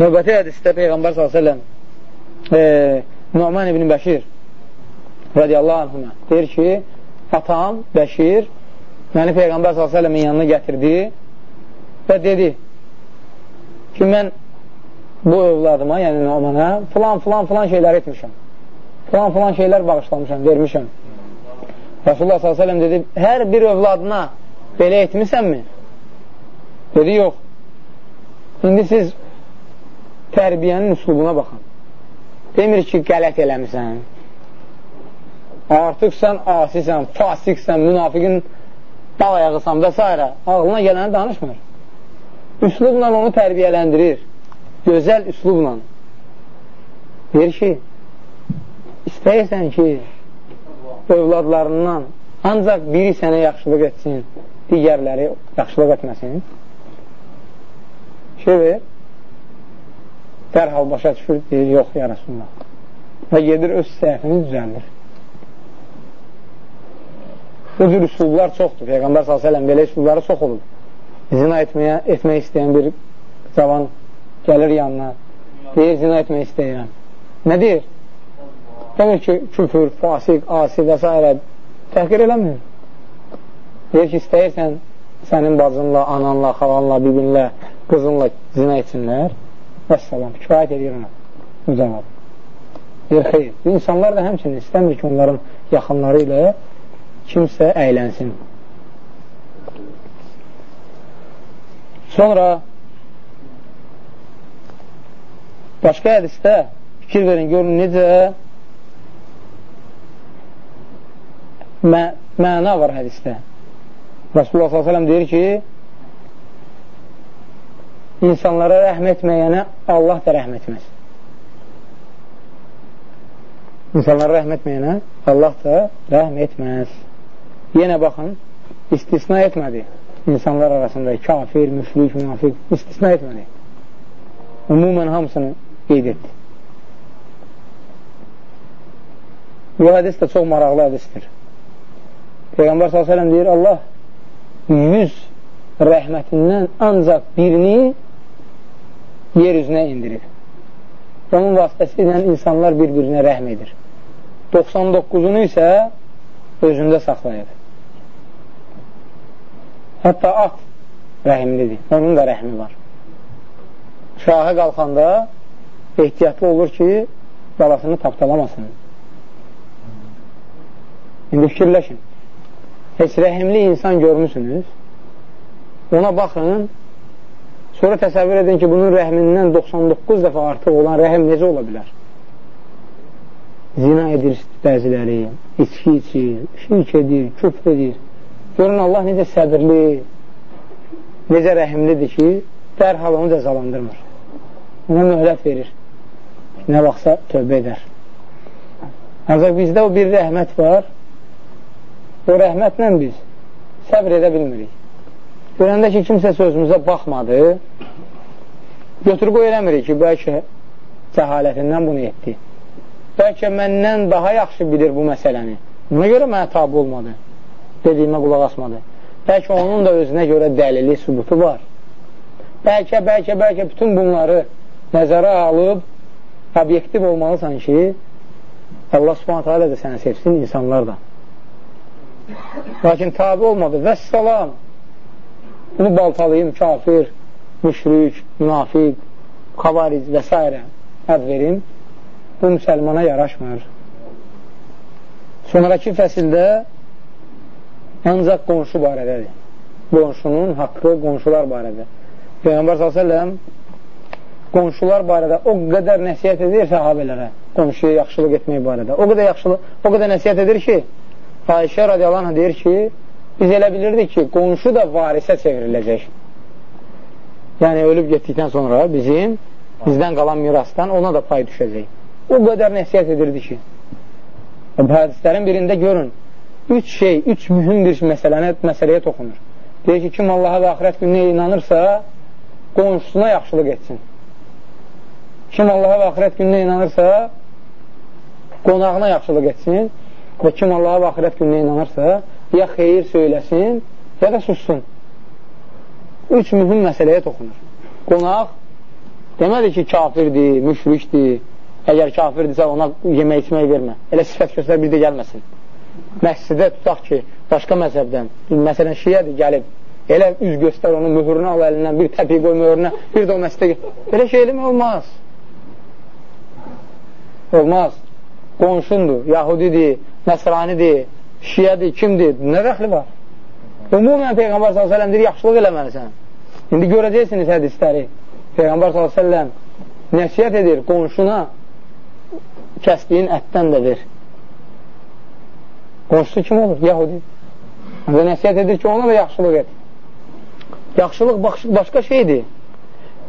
Növbəti hədisdə Peyğəmbər s.ə.v e, Numan ibn Bəşir radiyallahu anhına deyir ki, atam Bəşir məni Peyğəmbər s.ə.v-in yanına gətirdi və dedi ki, mən bu övladıma, yəni Nomana filan, filan, filan şeylər etmişəm. Filan, filan şeylər bağışlamışam, vermişəm. Rasulullah s.ə.v dedi, hər bir övladına belə etmisənmi? Dedi, yox. İndi siz tərbiyənin üslubuna baxın. Demir ki, qələt eləmisən. artıq sən asisən, fasiksən, münafiqin dağ ayağısan və s. ağlına gələni danışmır. Üslubla onu tərbiyələndirir. Gözəl üslubla. Deyir ki, istəyirsən ki, övladlarından ancaq biri sənə yaxşılıq etsin, digərləri yaxşılıq etməsin. Şey ver, dərhal başa düşür, deyir, yox, ya Rasulullah. Və gedir, öz səhvini düzəldir. Bu cür üsullar çoxdur. Peyğəmbər s.ə.v belə üsulları çox olub. Zina etməyə, etmək istəyən bir cavan gəlir yanına, deyir, zina etmək istəyirəm. Nə deyir? Demir ki, küfür, fasik, asi və s. təhqir eləmir. Deyir ki, istəyirsən sənin bacınla, ananla, xalanla, bibinlə, qızınla zina etsinlər və səlam, kifayət edir ona bu cavab. Deyir, xeyr. İnsanlar da həmçinin istəmir ki, onların yaxınları ilə kimsə əylənsin. Sonra başqa hədistə fikir verin, görün necə mə məna var hədistə. Rasulullah s.ə.v deyir ki, insanlara rəhm etməyənə Allah da rəhm etməz. İnsanlara rəhm etməyənə Allah da rəhm etməz. Yenə baxın, istisna etmədi insanlar arasında kafir, müşrik, münafiq istisna etmədi. Ümumən hamısını qeyd etdi. Bu hədis də çox maraqlı hədisdir. Peyğəmbər s.ə.v deyir, Allah yüz rəhmətindən ancaq birini yer üzünə indirir. Onun vasitəsilə insanlar bir-birinə rəhm edir. 99-unu isə özündə saxlayır. Hətta at rəhimlidir. Onun da rəhmi var. Şahı qalxanda ehtiyatlı olur ki, balasını tapdalamasın. İndi fikirləşin. Heç rəhimli insan görmüsünüz. Ona baxın, sonra təsəvvür edin ki, bunun rəhmindən 99 dəfə artıq olan rəhim necə ola bilər? Zina edir bəziləri, içki içir, şirk edir, küfr edir. Görün Allah necə səbirli, necə rəhimlidir ki, dərhal onu cəzalandırmır. Ona möhlət verir. Nə vaxtsa tövbə edər. Ancaq bizdə o bir rəhmət var. O rəhmətlə biz səbr edə bilmirik. Görəndə ki, kimsə sözümüzə baxmadı, götür qoy eləmirik ki, bəlkə cəhalətindən bunu etdi. Bəlkə məndən daha yaxşı bilir bu məsələni. Buna görə mənə tabi olmadı dediyimə qulaq asmadı. Bəlkə onun da özünə görə dəlili, sübutu var. Bəlkə, bəlkə, bəlkə bütün bunları nəzərə alıb obyektiv olmalısan ki, Allah subhanətə alə də səni sevsin, insanlar da. Lakin tabi olmadı. Və salam, bunu baltalayım, kafir, müşrik, münafiq, xavariz və s. əd verim, bu müsəlmana yaraşmır. Sonraki fəsildə ancaq qonşu barədədir. Qonşunun haqqı qonşular barədə. Peyğəmbər s.ə.v qonşular barədə o qədər nəsiyyət edir səhabələrə, qonşuya yaxşılıq etmək barədə. O qədər yaxşılıq, o qədər nəsiyyət edir ki, Ayşə radiyallahu anh deyir ki, biz elə bilirdik ki, qonşu da varisə çevriləcək. Yəni, ölüb getdikdən sonra bizim, bizdən qalan mirasdan ona da pay düşəcək. O qədər nəsiyyət edirdi ki, bu hədislərin birində görün, üç şey, üç mühüm bir məsələni, məsələyə toxunur. Deyir ki, kim Allaha və axirət gününə inanırsa, qonşusuna yaxşılıq etsin. Kim Allaha və axirət gününə inanırsa, qonağına yaxşılıq etsin və kim Allaha və axirət gününə inanırsa, ya xeyir söyləsin, ya da sussun. Üç mühüm məsələyə toxunur. Qonaq demədi ki, kafirdir, müşrikdir, əgər kafirdirsə ona yemək içmək vermə. Elə sifət göstər bir də gəlməsin məscidə tutaq ki, başqa məzəbdən, məsələn, şiyədir, gəlib, elə üz göstər onun mühürünü al əlindən, bir təpi qoy mühürünə, bir də o məscidə, belə şey elmi olmaz. Olmaz. Qonşundur, yahudidir, nəsranidir, şiyədir, kimdir, nə dəxli var? Ümumən Peyğəmbər s.ə.v deyir, yaxşılıq eləməlisən. İndi görəcəksiniz hədisləri. Peyğəmbər s.ə.v nəsiyyət edir qonşuna kəsdiyin ətdən də ver. Qonşusu kim olur? Yahudi. Və nəsiyyət edir ki, ona da yaxşılıq et. Yaxşılıq başqa şeydir.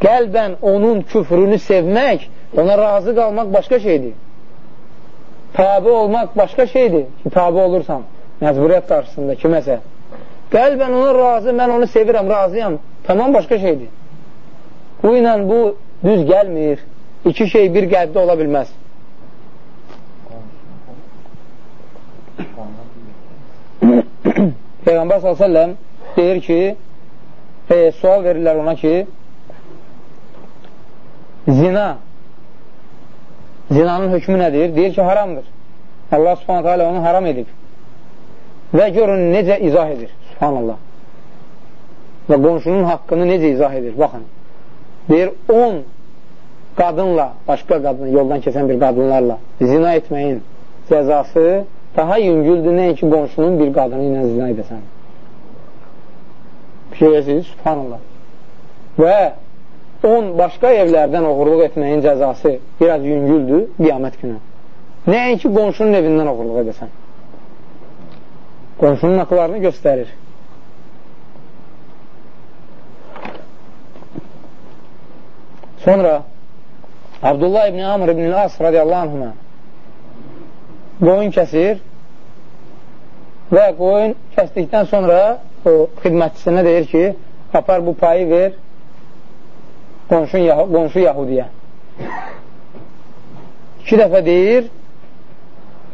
Qəlbən onun küfrünü sevmək, ona razı qalmaq başqa şeydir. Tabi olmaq başqa şeydir ki, tabi olursan məcburiyyət qarşısında kiməsə. Qəlbən ona razı, mən onu sevirəm, razıyam. Tamam başqa şeydir. Bu ilə bu düz gəlmir. İki şey bir qəlbdə ola bilməz. *coughs* Peyğəmbər s.ə.v deyir ki, e, sual verirlər ona ki, zina zinanın hökmü nədir? Deyir ki, haramdır. Allah subhanətə alə onu haram edib. Və görün necə izah edir, subhanallah. Və qonşunun haqqını necə izah edir, baxın. Deyir, 10 qadınla, başqa qadın, yoldan keçən bir qadınlarla zina etməyin cəzası daha yüngüldür nəinki qonşunun bir qadını ilə zina edəsən. Fikirləyirsiniz, subhanallah. Və 10 başqa evlərdən oğurluq etməyin cəzası biraz yüngüldür qiyamət günü. Nəinki qonşunun evindən oğurluq edəsən. Qonşunun haqlarını göstərir. Sonra Abdullah ibn Amr ibn As radiyallahu anhına qoyun kəsir və qoyun kəsdikdən sonra o xidmətçisinə deyir ki, apar bu payı ver qonşu, qonşu Yahudiyə. İki dəfə deyir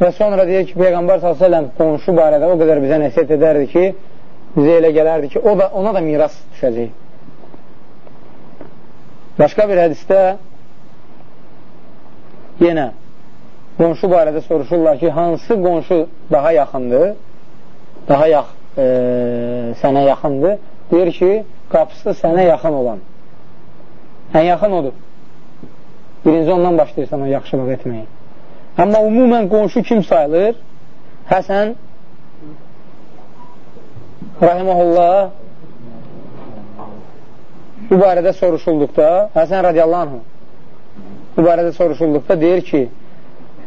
və sonra deyir ki, Peyğəmbər s.ə.v qonşu barədə o qədər bizə nəsiyyət edərdi ki, bizə elə gələrdi ki, o da, ona da miras düşəcək. Başqa bir hədistə yenə qonşu barədə soruşurlar ki, hansı qonşu daha yaxındır, daha yax, e, sənə yaxındır? Deyir ki, qapısı sənə yaxın olan. Ən yaxın odur. Birinci ondan başlayırsan o yaxşılıq etməyi. Amma umumən qonşu kim sayılır? Həsən Rahiməhullah bu barədə soruşulduqda Həsən radiyallahu anh bu barədə soruşulduqda deyir ki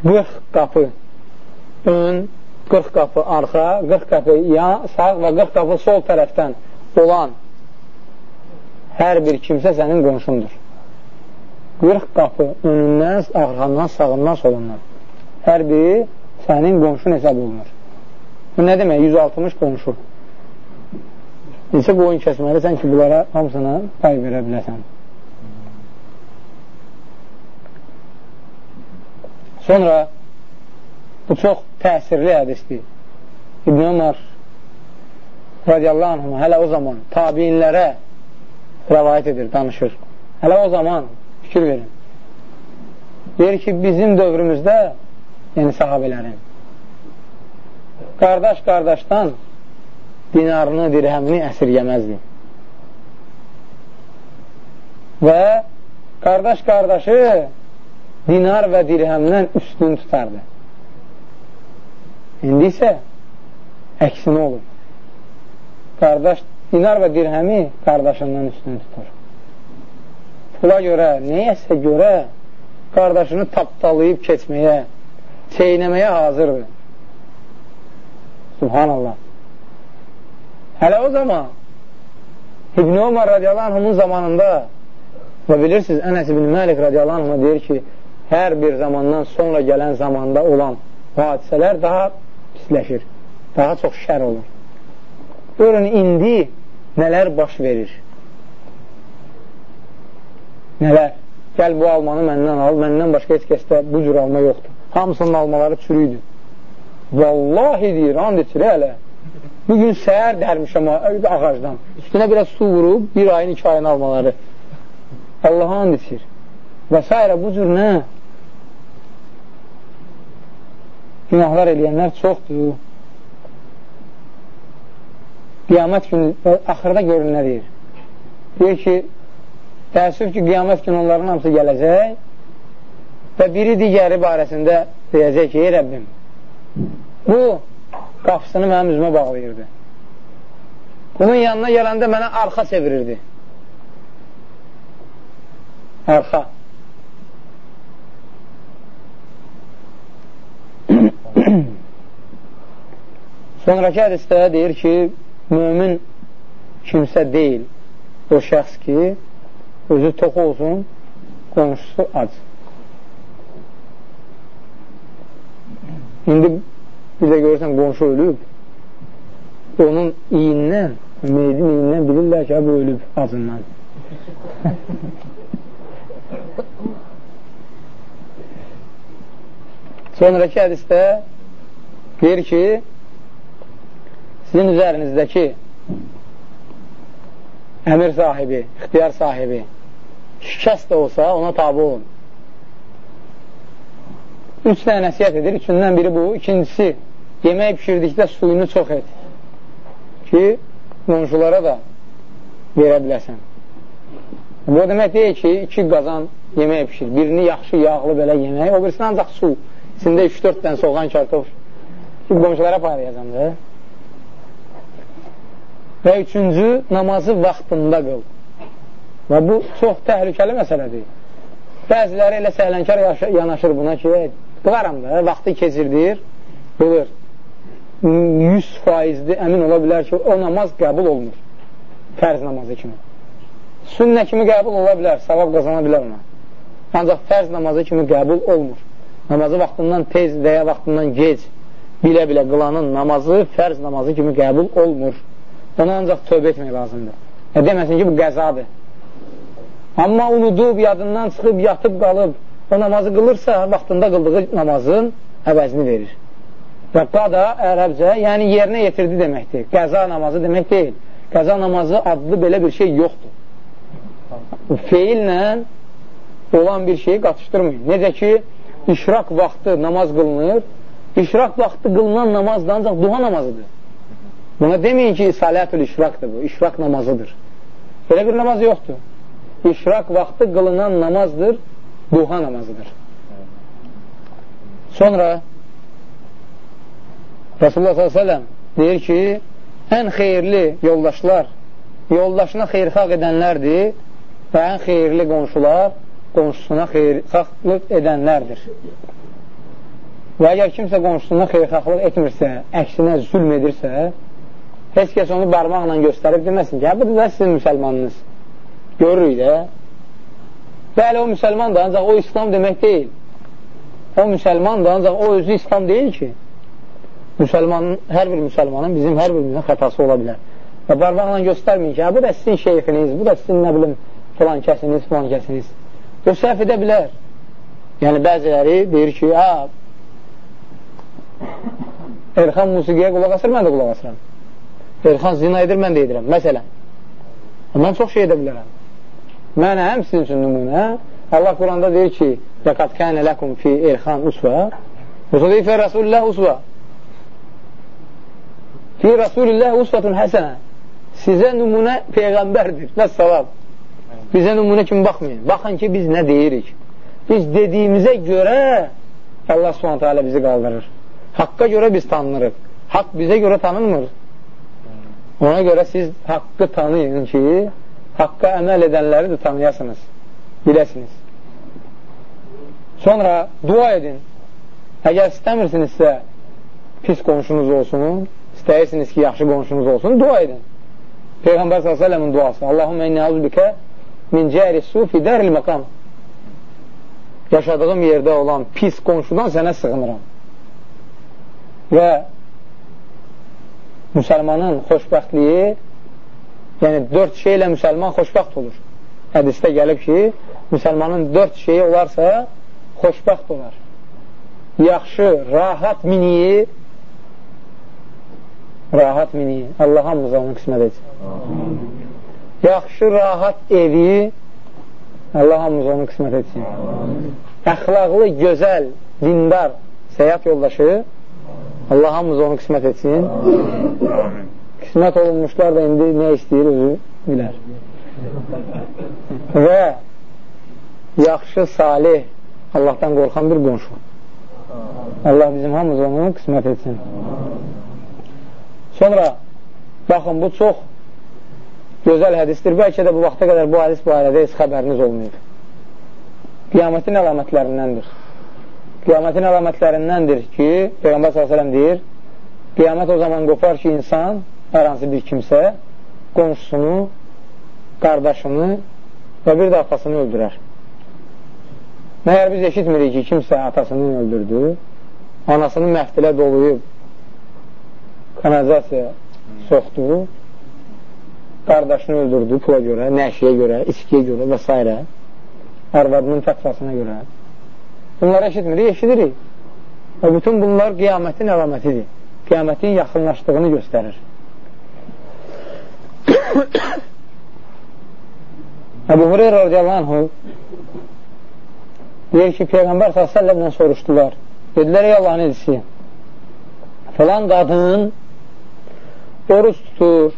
40 qapı ön, 40 qapı arxa, 40 qapı yan, sağ və 40 qapı sol tərəfdən olan hər bir kimsə sənin qonşundur. 40 qapı önündən, arxandan, sağından, solundan. Hər biri sənin qonşun hesab olunur. Bu nə demək? 160 qonşu. Neçə qoyun kəsməlisən ki, bunlara hamısına pay verə biləsən. Sonra bu çox təsirli hədisdir. İbn Ömər radiyallahu anhuma hələ o zaman tabinlərə rəvayət edir, danışır. Hələ o zaman fikir verin. Deyir ki, bizim dövrümüzdə, yəni sahabələrin, qardaş qardaşdan dinarını, dirhəmini əsirgəməzdi. Və qardaş qardaşı dinar və dirhəmdən üstün tutardı. İndi isə əksini olur. Qardaş dinar və dirhəmi qardaşından üstün tutur. Pula görə, neyəsə görə qardaşını tapdalayıb keçməyə, çeynəməyə hazırdır. Subhanallah. Hələ o zaman İbn-i Umar radiyallahu anhımın zamanında və bilirsiniz, Ənəs ibn Məlik radiyallahu anhıma deyir ki, hər bir zamandan sonra gələn zamanda olan hadisələr daha pisləşir, daha çox şər olur. Görün, indi nələr baş verir? Nələr? Gəl bu almanı məndən al, məndən başqa heç kəsdə bu cür alma yoxdur. Hamısının almaları çürüydü. Vallahi deyir, and içir hələ. Bugün səhər dərmişəm ağacdan. Üstünə biraz su vurub, bir ayın, iki ayın almaları. Allaha and içir. Və s. bu cür nə? günahlar eləyənlər çoxdur. Qiyamət günü, axırda görün nə deyir? Deyir ki, təəssüf ki, qiyamət günü onların hamısı gələcək və biri digəri barəsində deyəcək ki, ey Rəbbim, bu qapısını mənim üzümə bağlayırdı. Bunun yanına gələndə mənə arxa çevirirdi. Arxa. *clears throat* Sonraki hədisdə deyir ki, mümin kimsə deyil o şəxs ki, özü tox olsun, qonşusu ac. İndi bir də görürsən, qonşu ölüb, onun iyindən, meydin iyindən bilirlər ki, bu ölüb acından. *laughs* Sonraki hədisdə deyir ki, sizin üzərinizdəki əmir sahibi, ixtiyar sahibi şikəst də olsa ona tabi olun. Üç dənə nəsiyyət edir. Üçündən biri bu. İkincisi, yemək pişirdikdə suyunu çox et ki, qonşulara da verə biləsən. Bu demək deyil ki, iki qazan yemək pişir. Birini yaxşı, yağlı belə yemək, o birisini ancaq su. İçində 3-4 dənə soğan kartof ki, qonşulara paylayacam da. Və üçüncü, namazı vaxtında qıl. Və bu çox təhlükəli məsələdir. Bəziləri elə səhlənkar yanaşır buna ki, qılaram da, vaxtı keçirdir, qılır. 100 faizdir, əmin ola bilər ki, o namaz qəbul olunur. Fərz namazı kimi. Sünnə kimi qəbul ola bilər, savab qazana bilər ona. Ancaq fərz namazı kimi qəbul olmur namazı vaxtından tez və ya vaxtından gec bilə-bilə qılanın namazı fərz namazı kimi qəbul olmur. Ona ancaq tövbə etmək lazımdır. E, deməsin ki, bu qəzadır. Amma unudub, yadından çıxıb, yatıb qalıb, o namazı qılırsa, vaxtında qıldığı namazın əvəzini verir. Və qada ərəbcə, yəni yerinə yetirdi deməkdir. Qəza namazı demək deyil. Qəza namazı adlı belə bir şey yoxdur. Feillə olan bir şeyi qatışdırmayın. Necə ki, işrak vaxtı namaz qılınır. İşrak vaxtı qılınan namaz da ancaq duha namazıdır. Buna deməyin ki, salətül işraqdır bu, işrak namazıdır. Belə bir namaz yoxdur. İşrak vaxtı qılınan namazdır, duha namazıdır. Sonra Rasulullah s.ə.v deyir ki, ən xeyirli yoldaşlar yoldaşına xeyrxalq edənlərdir və ən xeyirli qonşular qonşusuna xeyrxahlıq edənlərdir. Və əgər kimsə qonşusuna xeyrxahlıq etmirsə, əksinə zülm edirsə, heç kəs onu barmaqla göstərib deməsin ki, hə, bu da sizin müsəlmanınız. Görürük də. Bəli, o müsəlmandır, ancaq o İslam demək deyil. O müsəlmandır, ancaq o özü İslam deyil ki. Müsəlmanın, hər bir müsəlmanın bizim hər birimizin xətası ola bilər. Və barmaqla göstərməyin ki, hə, bu da sizin şeyxiniz, bu da sizin, nə bilim, filan kəsiniz, filan kəsiniz. O səhv edə bilər. Yəni, bəziləri deyir ki, ha, Erxan musiqiyə qulaq asır, mən də qulaq asıram. Erxan zina edir, mən də edirəm. Məsələn, mən çox şey edə bilərəm. Mənəm sizin üçün nümunə. Allah Quranda deyir ki, Yəqat kənə ləkum fi Erxan usva. Yoxsa deyir, fi Rasulillah usva. Fi Rasulillah usvatun həsənə. Sizə nümunə Peyğəmbərdir. Vəssalam. Bizə nümunə kimi baxmayın. Baxın ki, biz nə deyirik? Biz dediyimizə görə Allah subhanətə alə bizi qaldırır. Haqqa görə biz tanınırıq. Haqq bizə görə tanınmır. Ona görə siz haqqı tanıyın ki, haqqa əməl edənləri də tanıyasınız, biləsiniz. Sonra dua edin. Əgər istəmirsinizsə pis qonşunuz olsun, istəyirsiniz ki, yaxşı qonşunuz olsun, dua edin. Peyğəmbər s.ə.v-in duası. Allahümə inni əzbikə min cəri su fidəril məqam yaşadığım yerdə olan pis qonşudan sənə sığınıram və müsəlmanın xoşbəxtliyi yəni dörd şeylə müsəlman xoşbəxt olur. Hədisdə gəlib ki müsəlmanın dörd şeyi olarsa xoşbəxt olar. Yaxşı, rahat miniyi rahat miniyi. Allah hamımıza onu qismət etsin. Yaxşı, rahat evi Allah hamımız onu qismət etsin. Əxlaqlı, gözəl, dindar səyat yoldaşı Allah hamımız onu qismət etsin. Qismət olunmuşlar da indi nə istəyir özü bilər. *laughs* Və yaxşı, salih, Allahdan qorxan bir qonşu. Allah bizim hamımız onu qismət etsin. Sonra, baxın, bu çox gözəl hədisdir. Bəlkə də bu vaxta qədər bu hədis barədə heç xəbəriniz olmayıb. Qiyamətin əlamətlərindəndir. Qiyamətin əlamətlərindəndir ki, Peyğəmbər s.ə.v deyir, qiyamət o zaman qopar ki, insan, hər hansı bir kimsə qonşusunu, qardaşını və bir də atasını öldürər. Məyər biz eşitmirik ki, kimsə atasını öldürdü, anasını məftilə doluyub, kanalizasiya soxdu, qardaşını öldürdü pula görə, nəşiyə görə, içkiyə görə və s. arvadının təqsasına görə. Bunları eşitmirik, eşidirik. Və bütün bunlar qiyamətin əlamətidir. Qiyamətin yaxınlaşdığını göstərir. *coughs* Əbu Hureyra radiyallahu anhu deyir ki, Peyğəmbər s.ə.v-lə soruşdular. Dedilər, ey Allahın elçisi, filan qadın oruç tutur,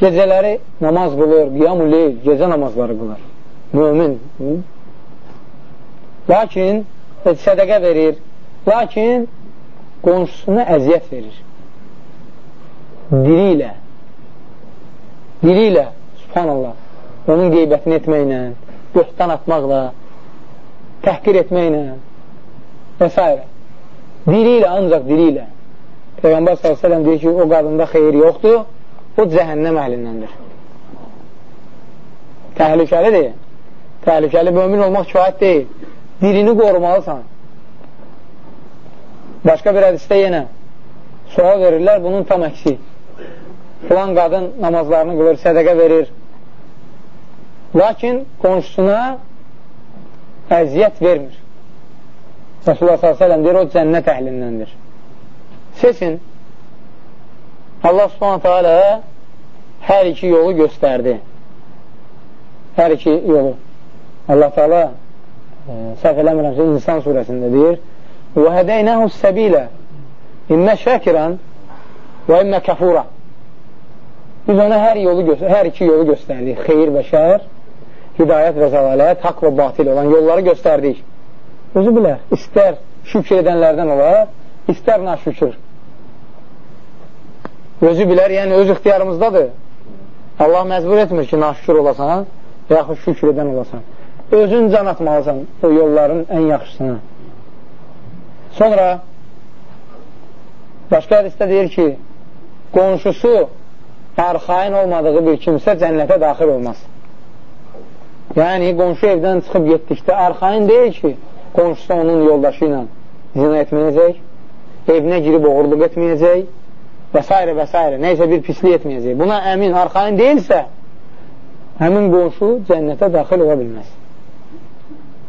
gecələri namaz qılır, qiyam-ı leyl, gecə namazları qılır. Mümin. Lakin sədəqə verir, lakin qonşusuna əziyyət verir. Dili ilə, dili ilə, subhanallah, onun qeybətini etməklə, yoxdan atmaqla, təhqir etməklə və s. Dili ilə, ancaq dili ilə. Peyğəmbər s.ə.v deyir ki, o qadında xeyir yoxdur, o cəhənnəm əhlindəndir. Təhlükəlidir. Təhlükəli mömin olmaq kifayət deyil. Dilini qorumalısan. Başqa bir hədisdə yenə sual verirlər, bunun tam əksi. Filan qadın namazlarını qılır, sədəqə verir. Lakin qonşusuna əziyyət vermir. Rasulullah s.ə.v deyir, o cənnət əhlindəndir. Seçin, Allah subhanətə alə hər iki yolu göstərdi. Hər iki yolu. Allah Teala səhv eləmirəmsə İnsan surəsində deyir səbilə immə şəkirən və immə kəfura biz ona hər, yolu, hər iki yolu göstərdik. Xeyir və şər, hidayət və zəlalət, haqq və batil olan yolları göstərdik. Özü bilər, istər şükür edənlərdən olar, istər naşükür. Özü bilər, yəni öz ixtiyarımızdadır. Allah məcbur etmir ki, naşükür olasan, yaxud şükür edən olasan. Özün can atmalısan o yolların ən yaxşısına. Sonra başqa hədisdə deyir ki, qonşusu arxain olmadığı bir kimsə cənnətə daxil olmaz. Yəni, qonşu evdən çıxıb getdikdə arxain deyil ki, qonşusu onun yoldaşı ilə zina etməyəcək, evinə girib oğurluq etməyəcək, və s. və s. neysə bir pislik etməyəcək. Buna əmin, arxain deyilsə, həmin qonşu cənnətə daxil ola bilməz.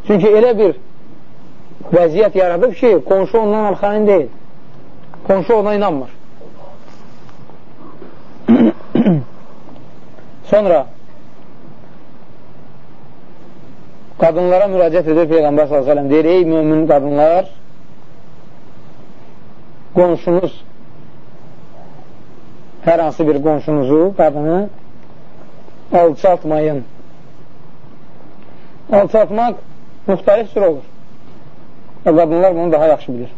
Çünki elə bir vəziyyət yaradıb ki, qonşu ondan arxain deyil. Qonşu ona inanmır. *clears throat* Sonra qadınlara müraciət edir Peyğəmbər s.ə.v deyir, ey mümin qadınlar qonşunuz hər hansı bir qonşunuzu, qadını alçaltmayın. Alçaltmaq müxtəlif sür olur. Və qadınlar bunu daha yaxşı bilir.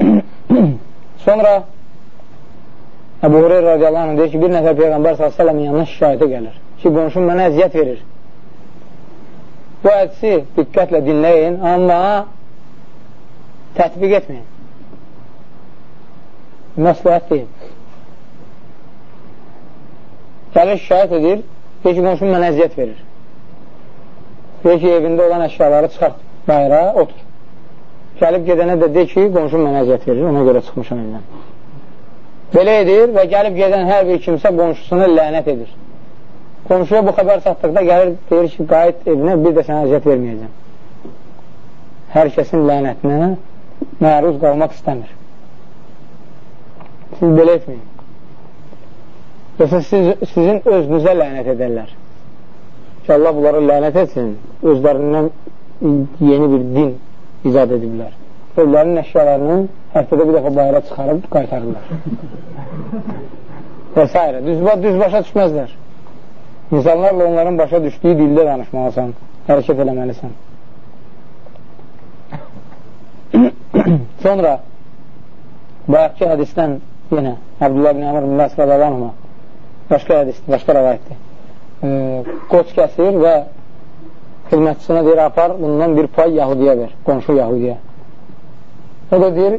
*clears throat* Sonra Əbu Hureyr radiyallahu anh deyir ki, bir nəfər Peyğəmbər s.ə.v-in yanına şikayətə gəlir ki, qonşum mənə əziyyət verir. Bu hədisi diqqətlə dinləyin, amma tətbiq etməyin məsləhət deyil. Gəlir şikayət edir, deyir ki, qonşum mənə əziyyət verir. Deyir ki, evində olan əşyaları çıxart bayra, otur. Gəlib gedənə də deyir ki, qonşum mənə əziyyət verir, ona görə çıxmışam evdən. Belə edir və gəlib gedən hər bir kimsə qonşusuna lənət edir. Qonşuya bu xəbər çatdıqda gəlir, deyir ki, qayıt evinə, bir də sənə əziyyət verməyəcəm. Hər kəsin lənətinə məruz qalmaq istəmir. Siz belə etməyin. Yoxsa siz, sizin özünüzə lənət edərlər. Ki, Allah bunları lənət etsin, özlərindən yeni bir din icad ediblər. Evlərinin əşyalarını həftədə bir dəfə bayra çıxarıb qaytarırlar. və s. Düz, düz başa düşməzlər. İnsanlarla onların başa düşdüyü dildə danışmalısan, hərəkət eləməlisən. *coughs* Sonra bayaqki hədisdən yenə Abdullah bin Əmr bin Məs rədəlanma başqa hədisdir, başqa rəvayətdir. E, qoç kəsir və xidmətçisinə deyir, apar, bundan bir pay Yahudiyə ver, qonşu Yahudiyə. O da deyir,